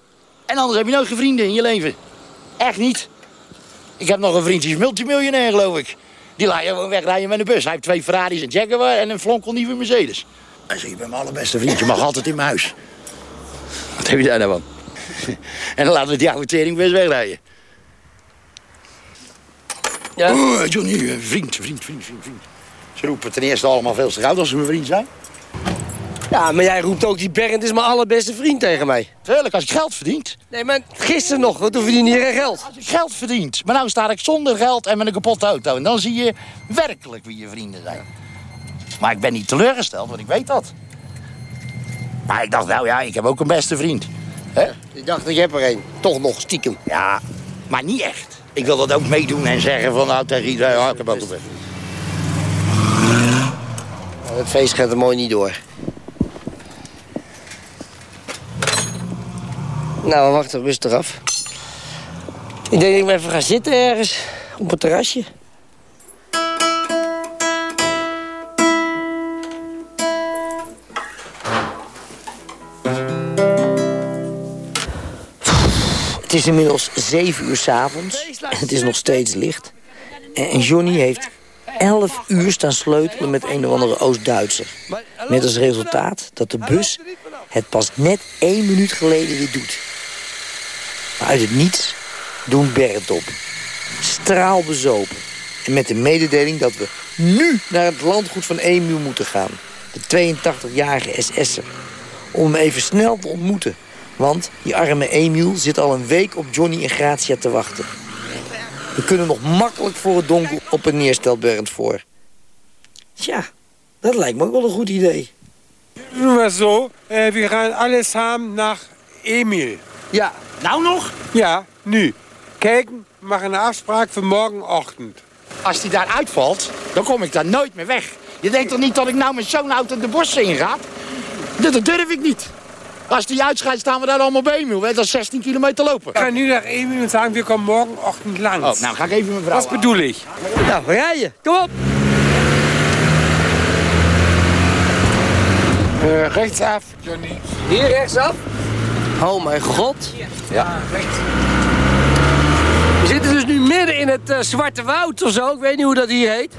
En anders heb je nooit geen vrienden in je leven. Echt niet. Ik heb nog een vriend, die is multimiljonair, geloof ik. Die laat je gewoon wegrijden met een bus. Hij heeft twee Ferraris, een Jaguar en een flonkelnieuwe Mercedes. Hij zegt, je bent mijn allerbeste vriend, je mag altijd in mijn huis. Wat heb je daar nou van? en dan laten we die oude teringbus wegrijden.
Ja.
Oh, Johnny, vriend, vriend, vriend, vriend, vriend. Ze roepen ten eerste allemaal veel te oud als ze mijn vriend zijn.
Ja, maar jij roept ook die Bernd is mijn allerbeste vriend tegen mij.
Tuurlijk, als ik geld verdient.
Nee, maar gisteren nog, toen verdien je geen geld.
Als ik geld verdient. Maar nou sta ik zonder geld en met een kapotte auto. En dan zie je werkelijk wie je vrienden zijn. Maar ik ben niet teleurgesteld, want ik weet dat. Maar ik dacht, nou ja, ik heb ook een beste vriend. Hè?
Ik dacht, ik heb er een. Toch nog, stiekem.
Ja, maar niet echt. Ik wil dat ook meedoen en zeggen van nou tegen iedereen, ja, ik heb ook een beste vriend.
Het feest gaat er mooi niet door. Nou, we wachten rustig af. Ik denk dat ik even ga zitten ergens. Op het terrasje. Het is inmiddels zeven uur s'avonds. En het is nog steeds licht. En Johnny heeft elf uur staan sleutelen met een of andere Oost-Duitser. Met als resultaat dat de bus het pas net één minuut geleden weer doet. Maar uit het niets doen Bernd op. Straalbezopen. En met de mededeling dat we nu naar het landgoed van Emiel moeten gaan. De 82-jarige SS'er. Om hem even snel te ontmoeten. Want die arme Emiel zit al een week op Johnny en Gratia te wachten. We kunnen nog makkelijk voor het donker op een neerstel Bernd voor. Tja, dat lijkt me ook wel een goed idee.
Mal so, äh, wir gaan alle samen naar Emil.
Ja.
Nou nog?
Ja, nu. Kijken, machen een afspraak voor morgenochtend.
Als die daar uitvalt, dan kom ik daar nooit meer weg. Je denkt toch niet dat ik nou met zo'n auto de bossen inga? Dat, dat durf ik niet. Als die uitscheidt, staan we daar allemaal bij, Emiel. We hebben 16 kilometer lopen.
Ik ga nu naar Emil en sagen, wir kommen morgenochtend langs.
Oh, nou ga ik even mijn vrouw
Was bedoel ik?
Nou, rij je. Kom op.
Uh, rechtsaf, Johnny.
Hier rechtsaf. Oh mijn god.
Ja.
We zitten dus nu midden in het eh, Zwarte Woud of zo. Ik weet niet hoe dat hier heet.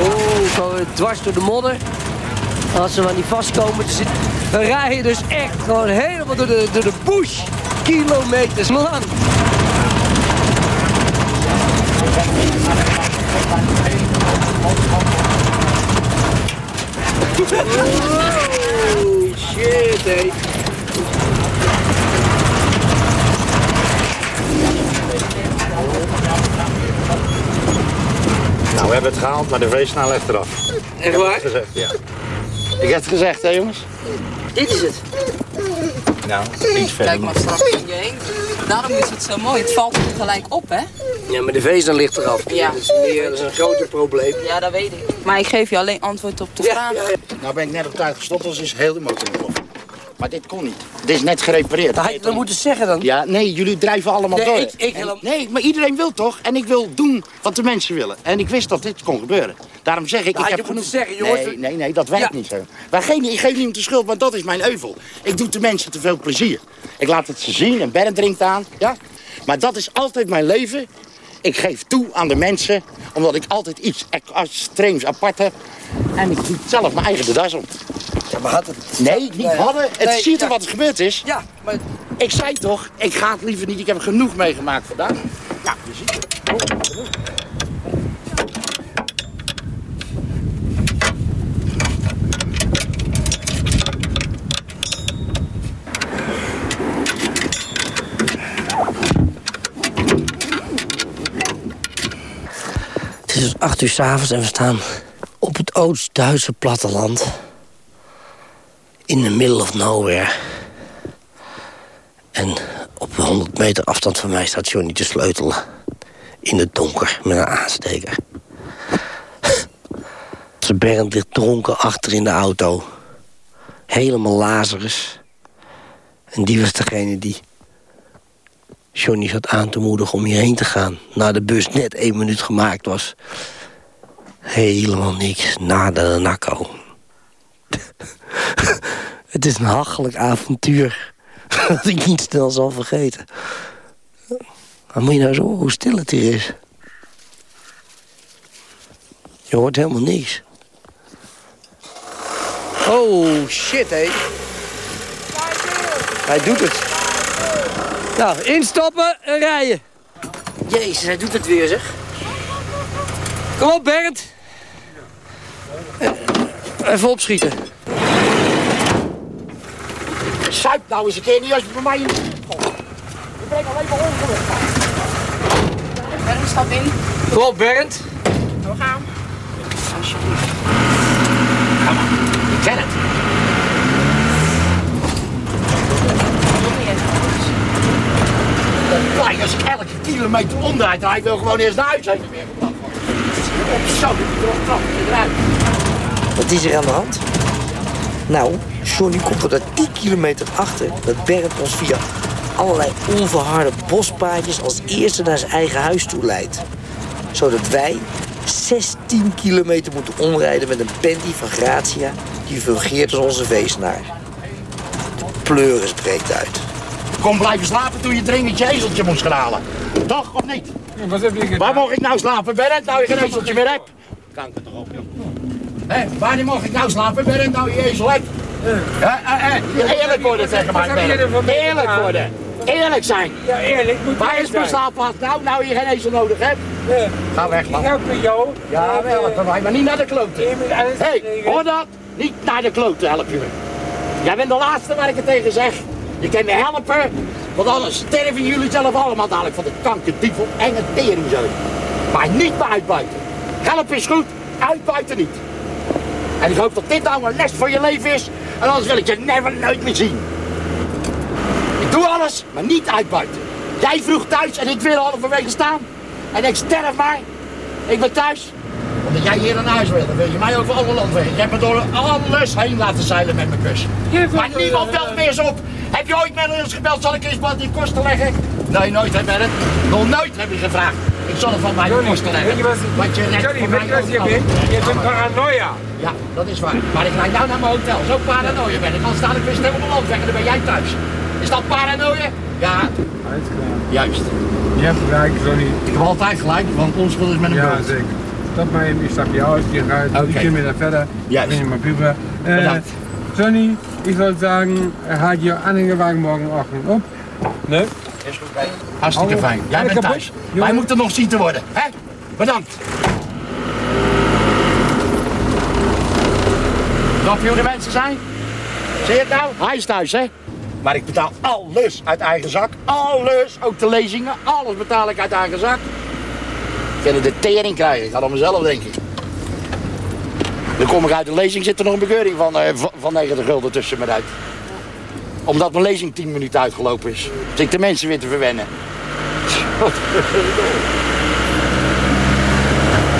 Oh, zo dwars door de modder. Als ze maar niet vastkomen zitten. We rijden dus echt gewoon helemaal door de, door de bush. Kilometers lang. Oh, shit, hé.
Nou, we hebben het gehaald, maar de veesnaal ligt eraf.
Echt waar?
Gezegd, ja. Ik heb het gezegd, hè jongens?
Dit is het.
Nou, iets verder.
Kijk maar straks om je heen. Daarom is het zo mooi. Het valt er gelijk op, hè?
Ja, maar de vees ligt eraf.
Ja.
Dat is, meer, dat is een groter probleem.
Ja, dat weet ik. Maar ik geef je alleen antwoord op de vraag.
Nou ben ik net op tijd gestopt, dus is heel de motor. Maar dit kon niet. Dit is net gerepareerd.
Dat had je moeten zeggen dan.
Ja, nee, jullie drijven allemaal
Nee,
door.
ik- ik
En- nee, maar iedereen wil toch? En ik wil doen wat de mensen willen. En ik wist dat dit kon gebeuren. Daarom zeg ik,
Dat
ik
had
heb genoeg...
zeggen, jongens.
Nee, nee, nee, dat werkt
Ja.
niet zo. Wij geen, ik geef niemand de schuld, want dat is mijn euvel. Ik doe de mensen te veel plezier. Ik laat het ze zien en Bernd drinkt aan, ja? Maar dat is altijd mijn leven. Ik geef toe aan de mensen, omdat ik altijd iets extreems apart heb. En ik doe zelf mijn eigen de das om.
Ja, maar had het...
Nee, niet
Nee.
hadden. Het
Nee,
ziet er
ja.
wat er gebeurd is.
Ja, maar...
Ik zei toch, ik ga het liever niet. Ik heb genoeg meegemaakt vandaag. Nou, je ziet het.
Het is dus acht uur s'avonds en we staan op het Oost-Duitse platteland. In the middle of nowhere. En op 100 meter afstand van mij staat Johnny te sleutelen. In het donker met een aansteker. Zijn Bernd ligt dronken achter in de auto. Helemaal Lazarus. En die was degene die Johnny zat aan te moedigen om hierheen te gaan. Na de bus net één minuut gemaakt was. Helemaal niks. Nada de nakko. (laughs) Het is een hachelijk avontuur. (laughs) Dat ik niet snel zal vergeten. Maar moet je nou zo hoe stil het hier is? Je hoort helemaal niks. Oh, shit, hé. Hij doet het. Nou, instappen en rijden. Jezus, hij doet het weer, zeg. Kom op, Bernd. Eh, Even opschieten.
Zuip nou eens een keer niet als je bij mij in de komt. Je brengt alleen maar ongeluk.
Bernd, stap in.
Kom op, Bernd.
Doorgaan. Alsjeblieft.
Ik ken het. Dat klein als ik elke kilometer omdraait, hij wil gewoon eerst naar huis heen.
Wat is er aan de hand? Nou, Johnny komt er 10 kilometer achter dat Bernd ons via allerlei onverharde bospaadjes als eerste naar zijn eigen huis toe leidt. Zodat wij 16 kilometer moeten omrijden met een panty van Gratia die fungeert als onze weesnaar. De pleuris breekt uit.
Kom blijven slapen toen je dringend je ezeltje moest gaan halen. Toch of niet?
Wat heb je gedaan?
Waar mocht ik nou slapen, Berend, nou je geen ezeltje meer hebt? Kanker toch op, joh. Hé, wanneer mocht ik nou slapen, Berend, nou je ezel hebt? Ja, eh, eh, eerlijk worden tegen mij, Berend. Eerlijk worden. Eerlijk zijn.
Ja, eerlijk, moet
Waar
je
is mijn slaapplaats nou, nou je geen ezel nodig hebt?
Ja.
Ga weg,
Ik
man.
help met jou.
Ja, wel, het mij, maar niet naar de
alles
Hé, hey, hoor dat? Niet naar de kloten help je me. Jij bent de laatste waar ik het tegen zeg. Je kan me helpen, want anders sterven jullie zelf allemaal dadelijk van de kankerdiefel en het teringzooi. Maar niet meer uitbuiten. Help is goed, uitbuiten niet. En ik hoop dat dit nou een les voor je leven is, en anders wil ik je never nooit meer zien. Ik doe alles, maar niet uitbuiten. Jij vroeg thuis en ik wil halverwege staan. En ik sterf maar. Ik ben thuis. Omdat jij hier naar huis wil, dan wil je mij over alle land weg. Ik heb me door alles heen laten zeilen met mijn kus. Maar niemand
eh,
belt meer eens op. Heb je ooit met ons gebeld? Zal ik eens wat in kosten leggen? Nee, nooit hè, Bernd. Nog nooit heb je gevraagd. Ik zal het van mij in
Johnny,
kosten leggen.
weet je wat,
je redt
Johnny, weet je wat je bent? Je bent paranoia.
Ja, dat is waar. Maar ik rijd nou naar mijn hotel. Zo paranoia ben ik. Dan sta ik weer stil op mijn land weg en dan ben jij thuis. Is dat paranoia? Ja, juist.
Je hebt gelijk, Johnny.
Ik heb altijd gelijk, want onschuld is met een
Ja,
brood.
zeker. Stap maar ik stap je uit, je gaat
Oké.
drie kilometer verder.
Juist.
Ben je maar puber. Eh,
Bedankt.
Johnny, ik zou sagen, haal je aanhängerwagen morgenochtend op. Nee?
Is goed, bij. Hartstikke fijn. Jij bent thuis.
Jongen.
Wij moeten nog zien te worden. Hè? Bedankt. Hoe de mensen zijn? Zie je het nou? Hij is thuis, hè? Maar ik betaal alles uit eigen zak. Alles, ook de lezingen. Alles betaal ik uit eigen zak. Ik kan de tering krijgen. Ik ga aan mezelf denken. Dan kom ik uit de lezing, zit er nog een bekeuring van, eh, van- van 90 gulden tussen me uit. Omdat mijn lezing 10 minuten uitgelopen is. Dus ik de mensen weer te verwennen. (laughs)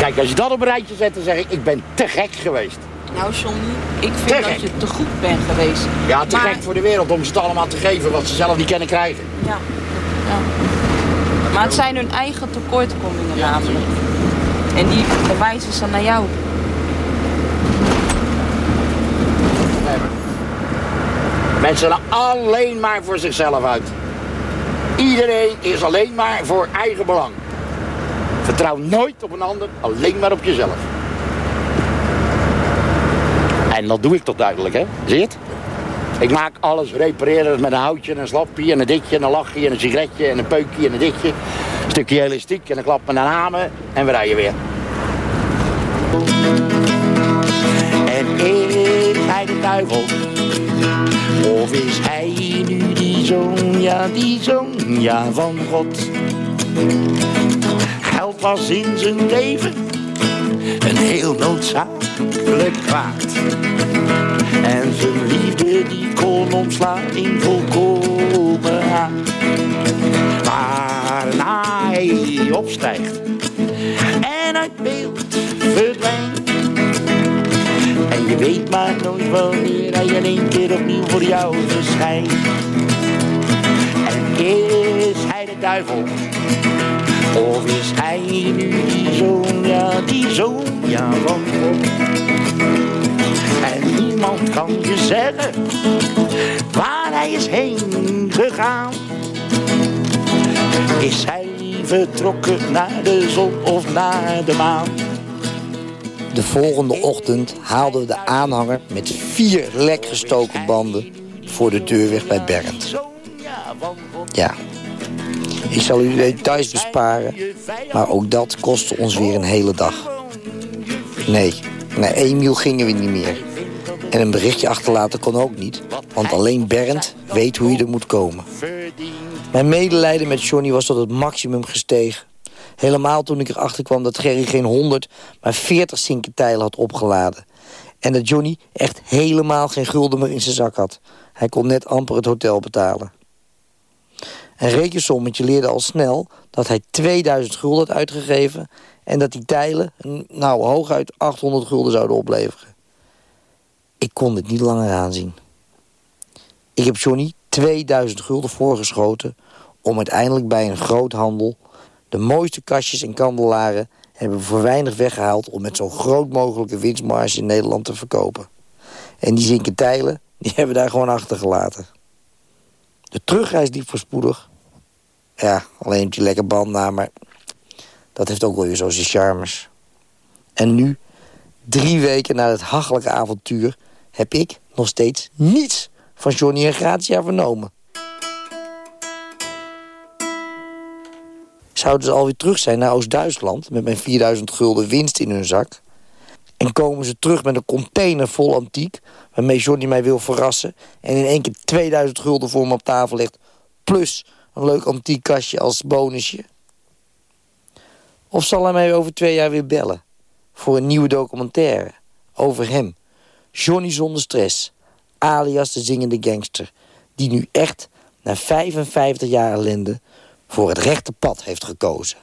Kijk, als je dat op een rijtje zet, dan zeg ik, ik ben te gek geweest.
Nou, Johnny, ik vind dat je te goed bent geweest.
Ja, te
Maar-
gek voor de wereld om ze het allemaal te geven wat ze zelf niet kunnen krijgen.
Ja. ja. Maar het zijn hun eigen tekortkomingen namelijk. En die bewijzen ze naar jou.
Mensen zijn alleen maar voor zichzelf uit. Iedereen is alleen maar voor eigen belang. Vertrouw nooit op een ander, alleen maar op jezelf. En dat doe ik toch duidelijk, hè? Zie je het? Ik maak alles, repareer het met een houtje en een slapje en een ditje en een lachje en een sigaretje en een peukje en een ditje. Een stukje elastiek en een klap met een hamer en we rijden weer. En is hij de duivel? Of is hij nu die zoon, ja die zoon, ja van God? Geld was in zijn leven een heel noodzakelijk kwaad. En zijn liefde die kon omslaan in volkomen haat. Maar na hij opstijgt en uit beeld verdwijnt. Je weet maar nooit wanneer hij in één keer opnieuw voor jou verschijnt. En is hij de duivel? Of is hij nu die zoon, ja die zoon, ja van? En niemand kan je zeggen waar hij is heen gegaan. Is hij vertrokken naar de zon of naar de maan?
De volgende ochtend haalden we de aanhanger met vier lek gestoken banden voor de deur weg bij Bernd. Ja, ik zal u de details besparen, maar ook dat kostte ons weer een hele dag. Nee, naar Emiel gingen we niet meer. En een berichtje achterlaten kon ook niet, want alleen Bernd weet hoe je er moet komen. Mijn medelijden met Johnny was tot het maximum gestegen. Helemaal toen ik erachter kwam dat Gerry geen 100, maar 40 zinkentijlen had opgeladen. En dat Johnny echt helemaal geen gulden meer in zijn zak had. Hij kon net amper het hotel betalen. Een rekensommetje leerde al snel dat hij 2000 gulden had uitgegeven... en dat die tijlen, nou hooguit 800 gulden zouden opleveren. Ik kon dit niet langer aanzien. Ik heb Johnny 2000 gulden voorgeschoten... om uiteindelijk bij een groothandel de mooiste kastjes en kandelaren hebben we voor weinig weggehaald... om met zo groot mogelijke winstmarge in Nederland te verkopen. En die zinkentijlen, die (laughs) hebben we daar gewoon achtergelaten. De terugreis liep voorspoedig. Ja, alleen je lekker band maar dat heeft ook wel weer zo zijn charmes. En nu, drie weken na het hachelijke avontuur... heb ik nog steeds niets van Johnny en Gratia vernomen. Zouden ze alweer terug zijn naar Oost-Duitsland... met mijn 4000 gulden winst in hun zak? En komen ze terug met een container vol antiek... waarmee Johnny mij wil verrassen... en in één keer 2000 gulden voor me op tafel legt... plus een leuk antiek kastje als bonusje? Of zal hij mij over twee jaar weer bellen... voor een nieuwe documentaire over hem... Johnny zonder stress, alias de zingende gangster... die nu echt, na 55 jaar ellende voor het rechte pad heeft gekozen.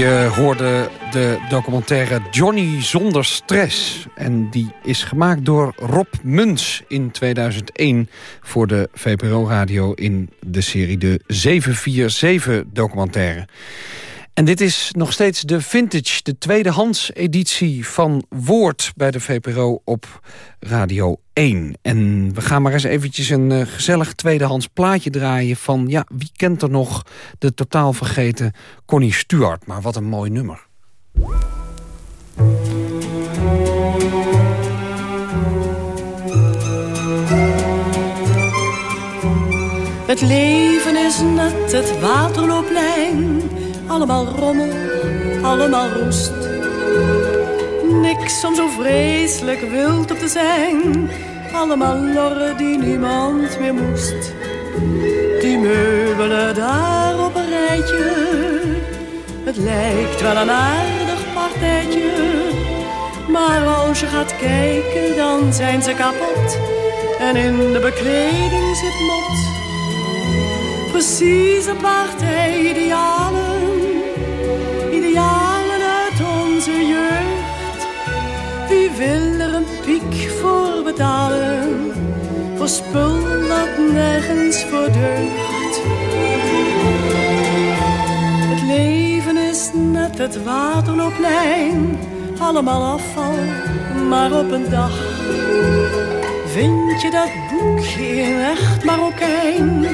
Je hoorde de documentaire Johnny zonder stress. En die is gemaakt door Rob Muns in 2001 voor de VPRO-radio in de serie de 747-documentaire. En dit is nog steeds de vintage, de tweedehands editie van Woord... bij de VPRO op Radio 1. En we gaan maar eens eventjes een uh, gezellig tweedehands plaatje draaien... van, ja, wie kent er nog de totaal vergeten Connie Stuart? Maar wat een mooi nummer.
Het leven is net het waterlooplijn. Allemaal rommel, allemaal roest. Niks om zo vreselijk wild op te zijn. Allemaal lorren die niemand meer moest. Die meubelen daar op een rijtje. Het lijkt wel een aardig partijtje. Maar als je gaat kijken, dan zijn ze kapot. En in de bekleding zit mot precieze partij-idealen. Idealen wil er een piek voor betalen? Voor spul dat nergens voor deugt. Het leven is net het waterlooplijn. Allemaal afval, maar op een dag Vind je dat boekje in echt Marokijn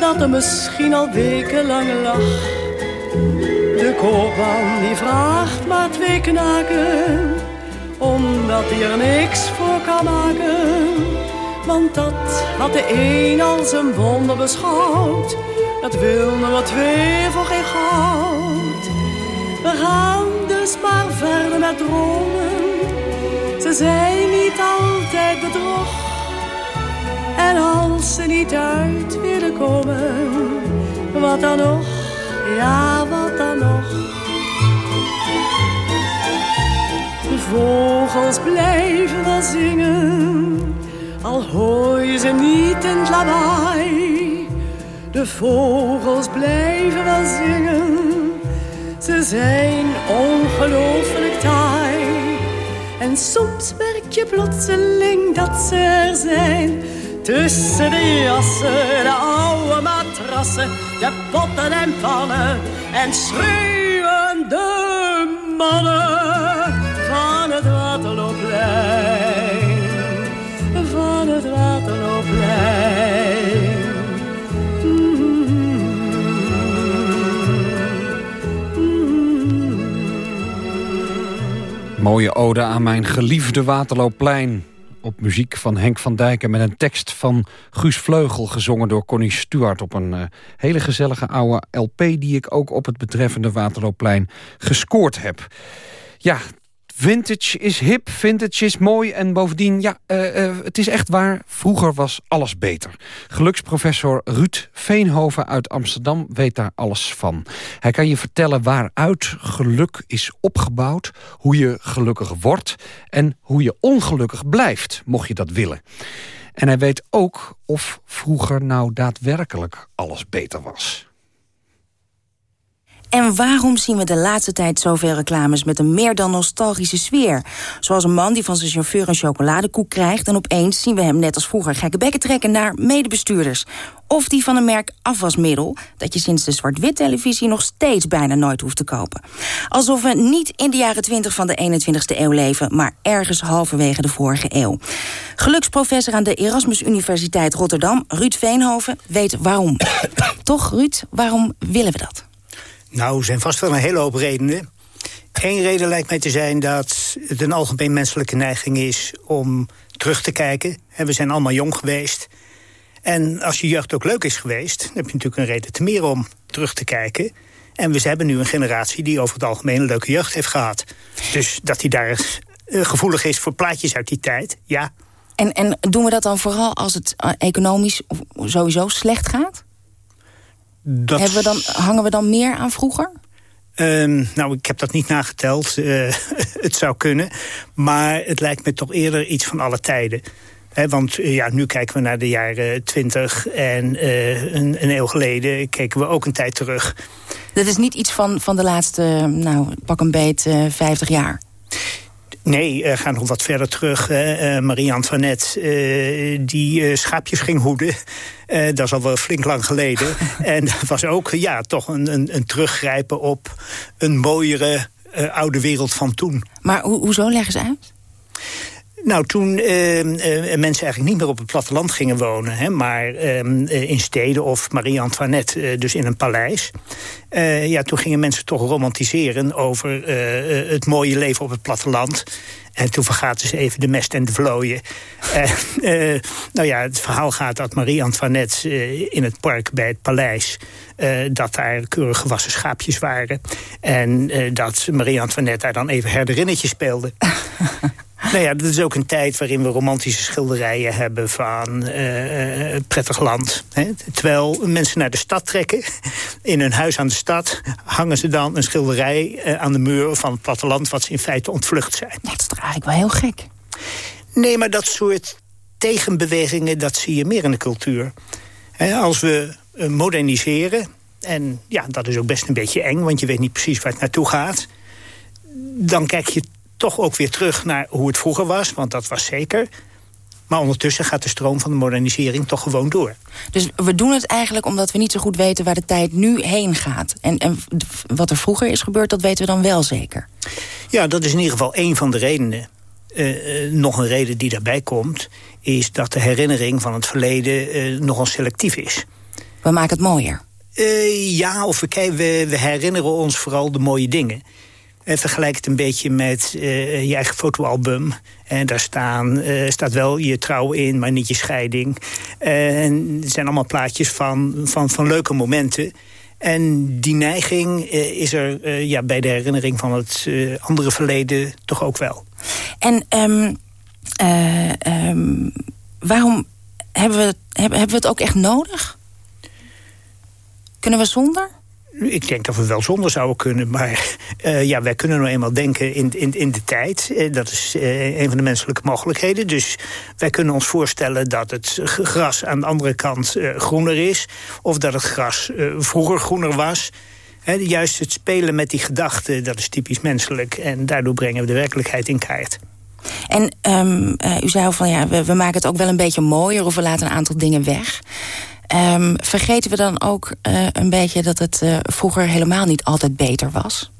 dat er misschien al wekenlang lag. De koopman die vraagt maar twee knaken, omdat hij er niks voor kan maken. Want dat had de een als een wonder beschouwd, dat wilden we twee voor geen goud. We gaan dus maar verder met dromen, ze zijn niet altijd bedrog. En als ze niet uit willen komen, wat dan nog, ja wat dan nog. Vogels blijven wel zingen, al hoor je ze niet in het lawaai. De vogels blijven wel zingen, ze zijn ongelooflijk taai. En soms merk je plotseling dat ze er zijn. Tussen de jassen, de oude matrassen, de potten en pannen. En schreeuwende mannen
Mooie ode aan mijn geliefde Waterloopplein op muziek van Henk van Dijken... met een tekst van Guus Vleugel, gezongen door Connie Stuart... op een uh, hele gezellige oude LP die ik ook op het betreffende Waterloopplein gescoord heb. Ja, Vintage is hip, vintage is mooi en bovendien, ja, uh, uh, het is echt waar, vroeger was alles beter. Geluksprofessor Ruud Veenhoven uit Amsterdam weet daar alles van. Hij kan je vertellen waaruit geluk is opgebouwd, hoe je gelukkig wordt en hoe je ongelukkig blijft, mocht je dat willen. En hij weet ook of vroeger nou daadwerkelijk alles beter was.
En waarom zien we de laatste tijd zoveel reclames met een meer dan nostalgische sfeer? Zoals een man die van zijn chauffeur een chocoladekoek krijgt... en opeens zien we hem net als vroeger gekke bekken trekken naar medebestuurders. Of die van een merk afwasmiddel... dat je sinds de zwart-wit televisie nog steeds bijna nooit hoeft te kopen. Alsof we niet in de jaren 20 van de 21ste eeuw leven... maar ergens halverwege de vorige eeuw. Geluksprofessor aan de Erasmus Universiteit Rotterdam, Ruud Veenhoven, weet waarom. (coughs) Toch, Ruud, waarom willen we dat?
Nou, er zijn vast wel een hele hoop redenen. Eén reden lijkt mij te zijn dat het een algemeen menselijke neiging is... om terug te kijken. We zijn allemaal jong geweest. En als je jeugd ook leuk is geweest... dan heb je natuurlijk een reden te meer om terug te kijken. En we hebben nu een generatie die over het algemeen een leuke jeugd heeft gehad. Dus dat hij daar eh, gevoelig is voor plaatjes uit die tijd, ja.
En, en doen we dat dan vooral als het eh, economisch sowieso slecht gaat? Dat... Hebben we dan, hangen we dan meer aan vroeger?
Um, nou, ik heb dat niet nageteld. Uh, (laughs) het zou kunnen. Maar het lijkt me toch eerder iets van alle tijden. He, want uh, ja, nu kijken we naar de jaren twintig. En uh, een, een, eeuw geleden keken we ook een tijd terug.
Dat is niet iets van, van de laatste, nou, pak een beet, vijftig jaar?
Nee, uh, ga nog wat verder terug. Uh, Marie-Antoinette, uh, die schaapjes ging hoeden. dat is al wel flink lang geleden. (laughs) en dat was ook ja, toch een, een, een teruggrijpen op een mooiere oude wereld van toen.
Maar ho hoezo, leggen ze uit?
Nou, toen uh, mensen eigenlijk niet meer op het platteland gingen wonen... Hè, maar uh, in steden of Marie-Antoinette, dus in een paleis... ja, toen gingen mensen toch romantiseren over het mooie leven op het platteland... En toen vergaten ze even de mest en de vlooien. (laughs) nou ja, het verhaal gaat dat Marie-Antoinette in het park bij het paleis... Dat daar keurig gewassen schaapjes waren. En dat Marie-Antoinette daar dan even herderinnetje speelde. (laughs) Nou ja, dat is ook een tijd waarin we romantische schilderijen hebben van uh, prettig land. Hè? Terwijl mensen naar de stad trekken, in hun huis aan de stad... hangen ze dan een schilderij uh, aan de muur van het platteland... wat ze in feite ontvlucht zijn.
dat is toch eigenlijk wel heel gek?
Nee, maar dat soort tegenbewegingen, dat zie je meer in de cultuur. Hè, als we moderniseren, en ja, dat is ook best een beetje eng... want je weet niet precies waar het naartoe gaat... dan kijk je toch ook weer terug naar hoe het vroeger was, want dat was zeker. Maar ondertussen gaat de stroom van de modernisering toch gewoon door.
Dus we doen het eigenlijk omdat we niet zo goed weten waar de tijd nu heen gaat. En, en wat er vroeger is gebeurd, dat weten we dan wel zeker.
Ja, dat is in ieder geval één van de redenen. Uh, nog een reden die daarbij komt... is dat de herinnering van het verleden uh, nogal selectief is.
We maken het mooier.
Ja, of we, we, we herinneren ons vooral de mooie dingen. En eh, vergelijk het een beetje met uh, je eigen fotoalbum. En daar staan, uh, staat wel je trouw in, maar niet je scheiding. en het zijn allemaal plaatjes van, van, van leuke momenten. En die neiging is er ja, bij de herinnering van het andere verleden toch ook wel.
En um, um, waarom hebben we, hebben, hebben we het ook echt nodig? Kunnen we zonder?
Ik denk dat we wel zonder zouden kunnen, maar uh, ja, wij kunnen nou eenmaal denken in, in, in de tijd. Uh, dat is uh, een van de menselijke mogelijkheden. Dus wij kunnen ons voorstellen dat het gras aan de andere kant groener is. Of dat het gras vroeger groener was. Juist het spelen met die gedachten, dat is typisch menselijk. En daardoor brengen we de werkelijkheid in kaart.
En um, u zei al van ja, we, we maken het ook wel een beetje mooier... of we laten een aantal dingen weg. Um, vergeten we dan ook uh, een beetje dat het uh, vroeger helemaal niet altijd beter was?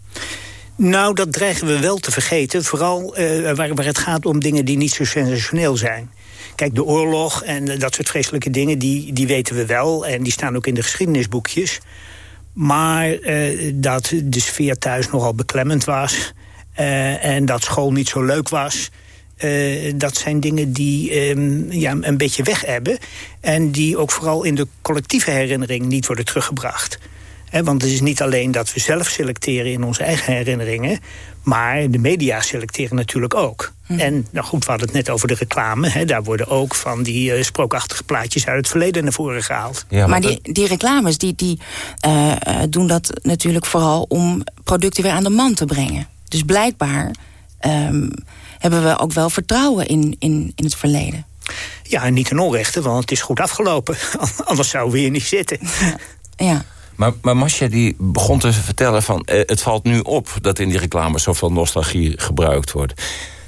Nou, dat dreigen we wel te vergeten. Vooral uh, waar, waar, het gaat om dingen die niet zo sensationeel zijn. Kijk, de oorlog en dat soort vreselijke dingen, die, die weten we wel. En die staan ook in de geschiedenisboekjes. Maar dat de sfeer thuis nogal beklemmend was... en dat school niet zo leuk was... Uh, dat zijn dingen die um, ja, een beetje weg hebben. En die ook vooral in de collectieve herinnering niet worden teruggebracht. He, want het is niet alleen dat we zelf selecteren in onze eigen herinneringen... maar de media selecteren natuurlijk ook. Hm. En nou goed, we hadden het net over de reclame. He, daar worden ook van die uh, sprookachtige plaatjes uit het verleden naar voren gehaald.
Ja, maar, die, die reclames die, die uh, doen dat natuurlijk vooral om producten weer aan de man te brengen. Dus blijkbaar... Um, hebben we ook wel vertrouwen in, in, in het verleden.
Ja, en niet ten onrechte, want het is goed afgelopen. (laughs) Anders zouden we hier niet zitten.
Ja.
Maar, maar Masja die begon te vertellen van... Eh, het valt nu op dat in die reclame zoveel nostalgie gebruikt wordt.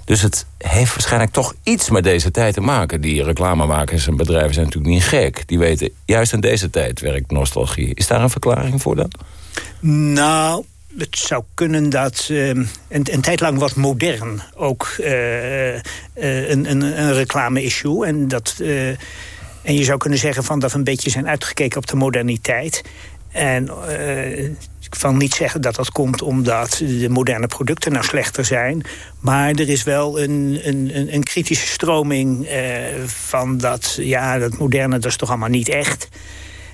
Dus het heeft waarschijnlijk toch iets met deze tijd te maken. Die reclamemakers en bedrijven zijn natuurlijk niet gek. Die weten, juist in deze tijd werkt nostalgie. Is daar een verklaring voor dan?
Nou, het zou kunnen dat uh, een, een tijd lang was modern ook uh, uh, een, een, een reclame-issue. En, dat, en je zou kunnen zeggen van dat we een beetje zijn uitgekeken op de moderniteit. En ik kan niet zeggen dat dat komt omdat de moderne producten nou slechter zijn. Maar er is wel een, een, een kritische stroming van dat, ja, dat moderne dat is toch allemaal niet echt.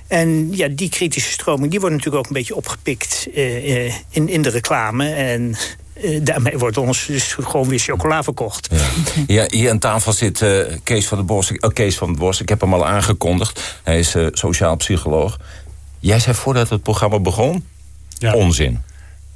En ja, die kritische stroming die wordt natuurlijk ook een beetje opgepikt uh, in, in de reclame. En uh, daarmee wordt ons dus gewoon weer chocola verkocht.
Ja. ja hier aan tafel zit uh, Kees van der Bos. Oh, Kees van der Bos, ik heb hem al aangekondigd. Hij is sociaal psycholoog. Jij zei voordat het programma begon... Ja. onzin.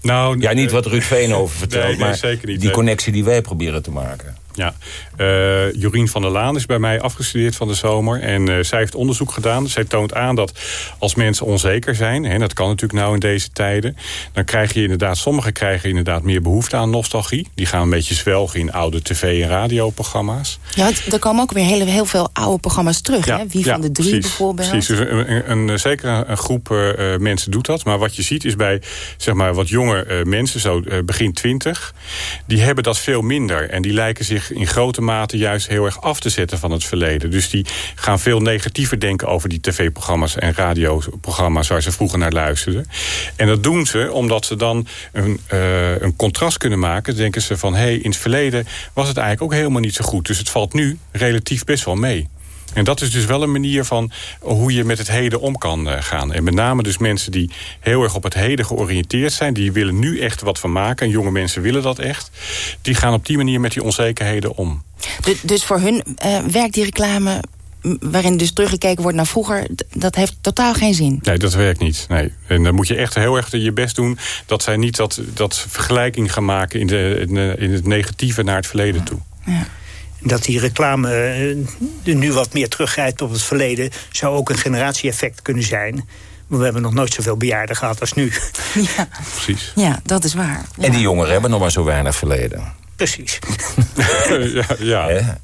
Nou, ja, niet wat Ruud Veen over (laughs) vertelt, nee, nee, maar die connectie die wij proberen te maken.
Ja, uh, Jorien van der Laan is bij mij afgestudeerd van de zomer. En uh, zij heeft onderzoek gedaan. Zij toont aan dat als mensen onzeker zijn... en dat kan natuurlijk nou in deze tijden... dan krijg je inderdaad, sommigen krijgen inderdaad meer behoefte aan nostalgie. Die gaan een beetje zwelgen in oude tv- en radioprogramma's.
Ja, er komen ook weer heel, heel veel oude programma's terug. hè? Wie van de drie
precies,
bijvoorbeeld.
Precies, dus een, een, een, zeker een groep uh, mensen doet dat. Maar wat je ziet is bij zeg maar, wat jonge mensen, zo begin twintig... die hebben dat veel minder. En die lijken zich in grote mate juist heel erg af te zetten van het verleden. Dus die gaan veel negatiever denken over die tv-programma's en radioprogramma's waar ze vroeger naar luisterden. En dat doen ze omdat ze dan een, uh, een contrast kunnen maken. Dan denken ze van, hé, hey, in het verleden was het eigenlijk ook helemaal niet zo goed. Dus het valt nu relatief best wel mee. En dat is dus wel een manier van hoe je met het heden om kan gaan. En met name dus mensen die heel erg op het heden georiënteerd zijn... die willen nu echt wat van maken. En jonge mensen willen dat echt. Die gaan op die manier met die onzekerheden om.
Dus, voor hun uh, werkt die reclame waarin dus teruggekeken wordt naar vroeger... dat heeft totaal geen zin.
Nee, dat werkt niet. Nee. En dan moet je echt heel erg je best doen... dat zij niet dat, dat vergelijking gaan maken in, de, in het negatieve naar het verleden toe.
Ja
dat die reclame uh, nu wat meer teruggrijpt op het verleden... zou ook een generatie-effect kunnen zijn. Maar we hebben nog nooit zoveel bejaarden gehad als nu. (laughs)
Ja,
Precies.
Ja, dat is waar. Ja.
En die jongeren hebben nog maar zo weinig verleden.
Precies. (laughs) (laughs)
ja, ja.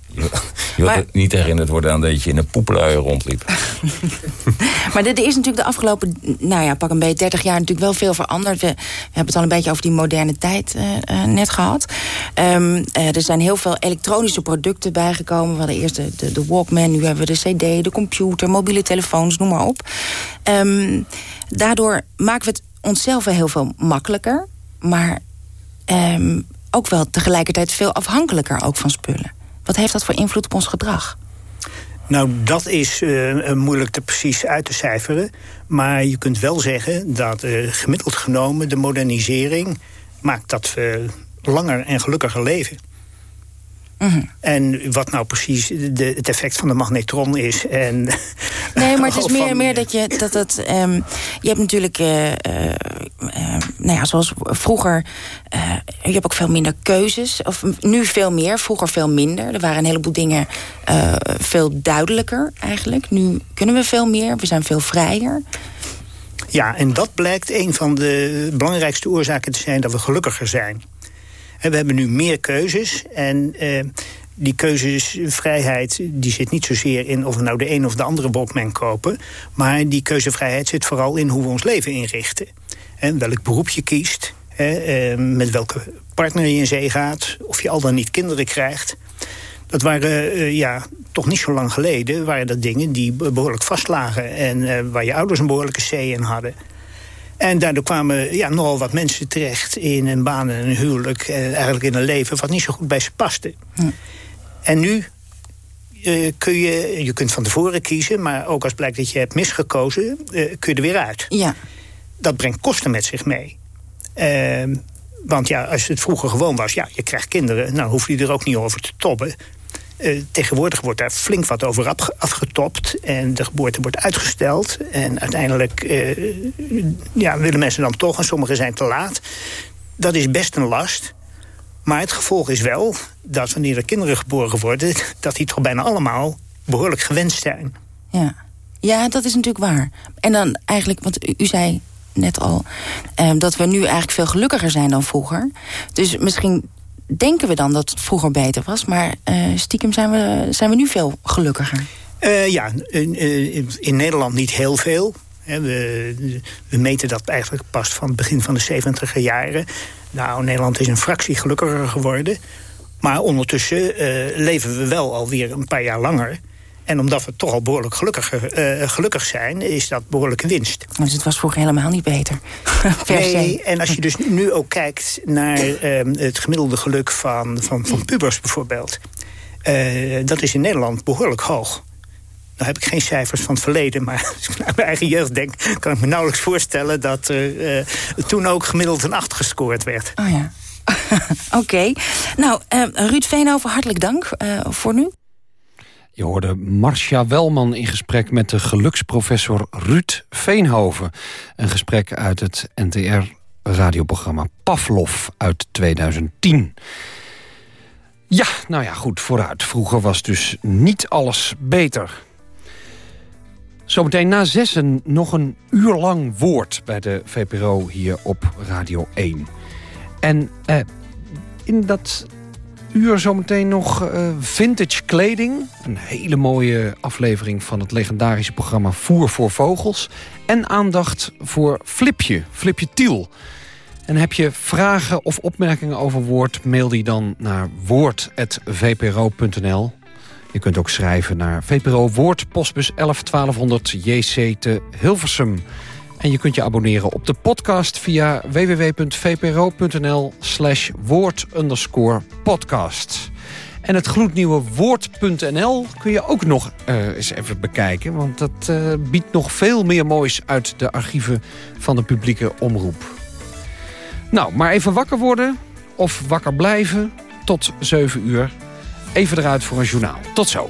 Je, maar, niet herinnerd worden aan dat je in een poepluier rondliep. (laughs)
maar er is natuurlijk de afgelopen, nou ja, pak een beetje 30 jaar natuurlijk wel veel veranderd. We, we hebben het al een beetje over die moderne tijd uh, uh, net gehad. Um, uh, er zijn heel veel elektronische producten bijgekomen. We hadden eerst de, de, de, Walkman, nu hebben we de CD, de computer, mobiele telefoons, noem maar op. Um, daardoor maken we het onszelf wel heel veel makkelijker. Maar um, ook wel tegelijkertijd veel afhankelijker ook van spullen. Wat heeft dat voor invloed op ons gedrag?
Nou, dat is uh, moeilijk te precies uit te cijferen. Maar je kunt wel zeggen dat uh, gemiddeld genomen de modernisering... maakt dat we langer en gelukkiger leven.
Mm -hmm.
En wat nou precies de, het effect van de magnetron is. En
nee, (laughs) maar het is meer, meer dat je dat het. Um, je hebt natuurlijk, uh, uh, nou ja, zoals vroeger. Uh, je hebt ook veel minder keuzes. Of nu veel meer, vroeger veel minder. Er waren een heleboel dingen veel duidelijker eigenlijk. Nu kunnen we veel meer, we zijn veel vrijer.
Ja, en dat blijkt een van de belangrijkste oorzaken te zijn dat we gelukkiger zijn. We hebben nu meer keuzes en uh, die keuzesvrijheid die zit niet zozeer in of we nou de een of de andere Walkman kopen. Maar die keuzevrijheid zit vooral in hoe we ons leven inrichten. En welk beroep je kiest, hè, uh, met welke partner je in zee gaat, of je al dan niet kinderen krijgt. Dat waren uh, ja, toch niet zo lang geleden waren dat dingen die behoorlijk vastlagen. En waar je ouders een behoorlijke C in hadden. En daardoor kwamen ja, nogal wat mensen terecht in een baan en een huwelijk... en eigenlijk in een leven wat niet zo goed bij ze paste.
Hm.
En nu uh, kun je... Je kunt van tevoren kiezen, maar ook als blijkt dat je hebt misgekozen... Uh, kun je er weer uit.
Ja.
Dat brengt kosten met zich mee. Uh, want ja, als het vroeger gewoon was... ja, je krijgt kinderen, nou hoef je er ook niet over te tobben... Uh, tegenwoordig wordt daar flink wat over afgetopt. En de geboorte wordt uitgesteld. En uiteindelijk uh, ja, willen mensen dan toch. En sommigen zijn te laat. Dat is best een last. Maar het gevolg is wel dat wanneer er kinderen geboren worden... dat die toch bijna allemaal behoorlijk gewenst zijn.
Ja, ja dat is natuurlijk waar. En dan eigenlijk, want u, zei net al... Uh, dat we nu eigenlijk veel gelukkiger zijn dan vroeger. Dus misschien denken we dan dat het vroeger beter was. Maar uh, stiekem zijn we, zijn we nu veel gelukkiger.
Uh, ja, in, in, Nederland niet heel veel. We, we, meten dat eigenlijk pas van het begin van de 70 jaren. Nou, Nederland is een fractie gelukkiger geworden. Maar ondertussen leven we wel alweer een paar jaar langer. En omdat we toch al behoorlijk gelukkig, uh, gelukkig zijn, is dat behoorlijke winst.
Dus het was vroeger helemaal niet beter. (laughs)
nee, en als je dus nu ook kijkt naar uh, het gemiddelde geluk van, van, van pubers bijvoorbeeld. Uh, dat is in Nederland behoorlijk hoog. Nou heb ik geen cijfers van het verleden, maar (laughs) als ik naar mijn eigen jeugd denk... kan ik me nauwelijks voorstellen dat er toen ook gemiddeld een 8 gescoord werd.
Oh ja. (laughs) Oké. Okay. Nou, Ruud Veenhoven, hartelijk dank voor nu.
Je hoorde Marcia Welman in gesprek met de geluksprofessor Ruud Veenhoven. Een gesprek uit het NTR-radioprogramma Pavlov uit 2010. Ja, nou ja, goed, vooruit. Vroeger was dus niet alles beter. Zometeen na zessen nog een uur lang woord bij de VPRO hier op Radio 1. En eh, in dat uur zometeen nog uh, vintage kleding. Een hele mooie aflevering van het legendarische programma Voer voor Vogels. En aandacht voor Flipje, Flipje Tiel. En heb je vragen of opmerkingen over Woord... mail die dan naar woord.vpro.nl. Je kunt ook schrijven naar VPRO Woord, postbus 11 1200 JC te Hilversum. En je kunt je abonneren op de podcast via www.vpro.nl slash woord podcast. En het gloednieuwe woord.nl kun je ook nog uh, eens even bekijken. Want dat uh, biedt nog veel meer moois uit de archieven van de publieke omroep. Nou, maar even wakker worden of wakker blijven tot 7 uur. Even eruit voor een journaal. Tot zo.